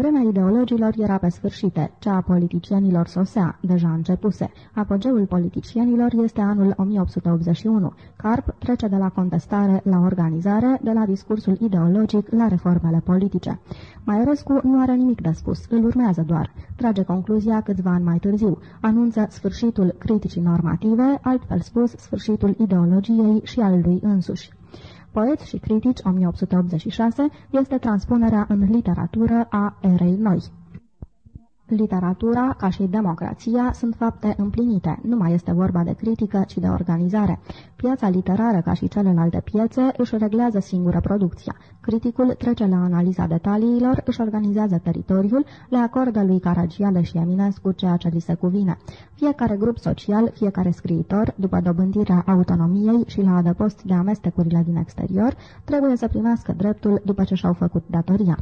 Vremea ideologilor era pe sfârșite, cea a politicienilor sosea, deja începuse. Apogeul politicienilor este anul 1881. Carp trece de la contestare la organizare, de la discursul ideologic la reformele politice. Maiorescu nu are nimic de spus, îl urmează doar. Trage concluzia câțiva ani mai târziu. Anunță sfârșitul criticii normative, altfel spus, sfârșitul ideologiei și al lui însuși. Poet și critici 1886 este transpunerea în literatură a erei noi. Literatura, ca și democrația, sunt fapte împlinite. Nu mai este vorba de critică, ci de organizare. Piața literară, ca și celelalte piețe, își reglează singură producția. Criticul trece la analiza detaliilor, își organizează teritoriul, le acordă lui Caragiale și Eminescu ceea ce li se cuvine. Fiecare grup social, fiecare scriitor, după dobândirea autonomiei și la adăpost de amestecurile din exterior, trebuie să primească dreptul după ce și-au făcut datoria.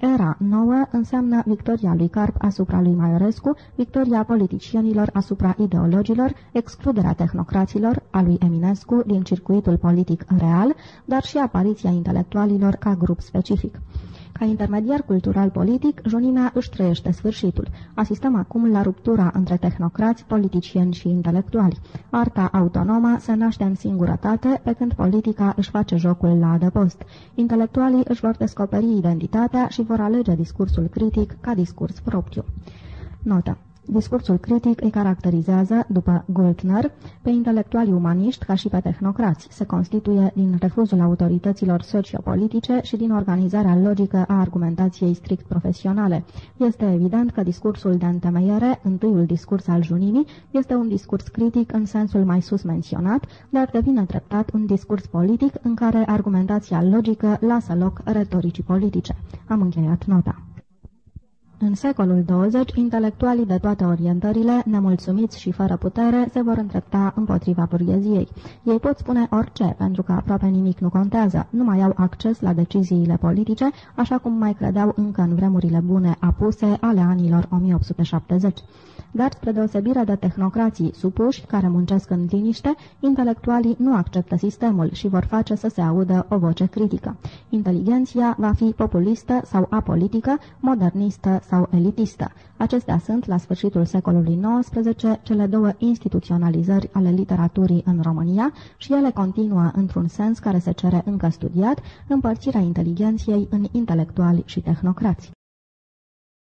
Era nouă înseamnă victoria lui Carp asupra lui Maiorescu, victoria politicienilor asupra ideologilor, excluderea tehnocraților, a lui Eminescu din circuitul politic real, dar și apariția intelectualilor ca grup specific. Ca intermediar cultural-politic, junimea își trăiește sfârșitul. Asistăm acum la ruptura între tehnocrați, politicieni și intelectuali. Arta autonomă se naște în singurătate, pe când politica își face jocul la adăpost. Intelectualii își vor descoperi identitatea și vor alege discursul critic ca discurs propriu. Notă Discursul critic îi caracterizează, după Gultner, pe intelectualii umaniști ca și pe tehnocrați. Se constituie din refuzul autorităților sociopolitice și din organizarea logică a argumentației strict profesionale. Este evident că discursul de întemeiere, întâiul discurs al junimii, este un discurs critic în sensul mai sus menționat, dar devine treptat un discurs politic în care argumentația logică lasă loc retoricii politice. Am încheiat nota. În secolul 20, intelectualii de toate orientările, nemulțumiți și fără putere, se vor îndrepta împotriva burgheziei. Ei pot spune orice, pentru că aproape nimic nu contează, nu mai au acces la deciziile politice, așa cum mai credeau încă în vremurile bune apuse ale anilor 1870 dar spre deosebire de tehnocrații supuși care muncesc în liniște, intelectualii nu acceptă sistemul și vor face să se audă o voce critică. Inteligenția va fi populistă sau apolitică, modernistă sau elitistă. Acestea sunt, la sfârșitul secolului XIX, cele două instituționalizări ale literaturii în România și ele continuă într-un sens care se cere încă studiat, împărțirea inteligenției în intelectuali și tehnocrați.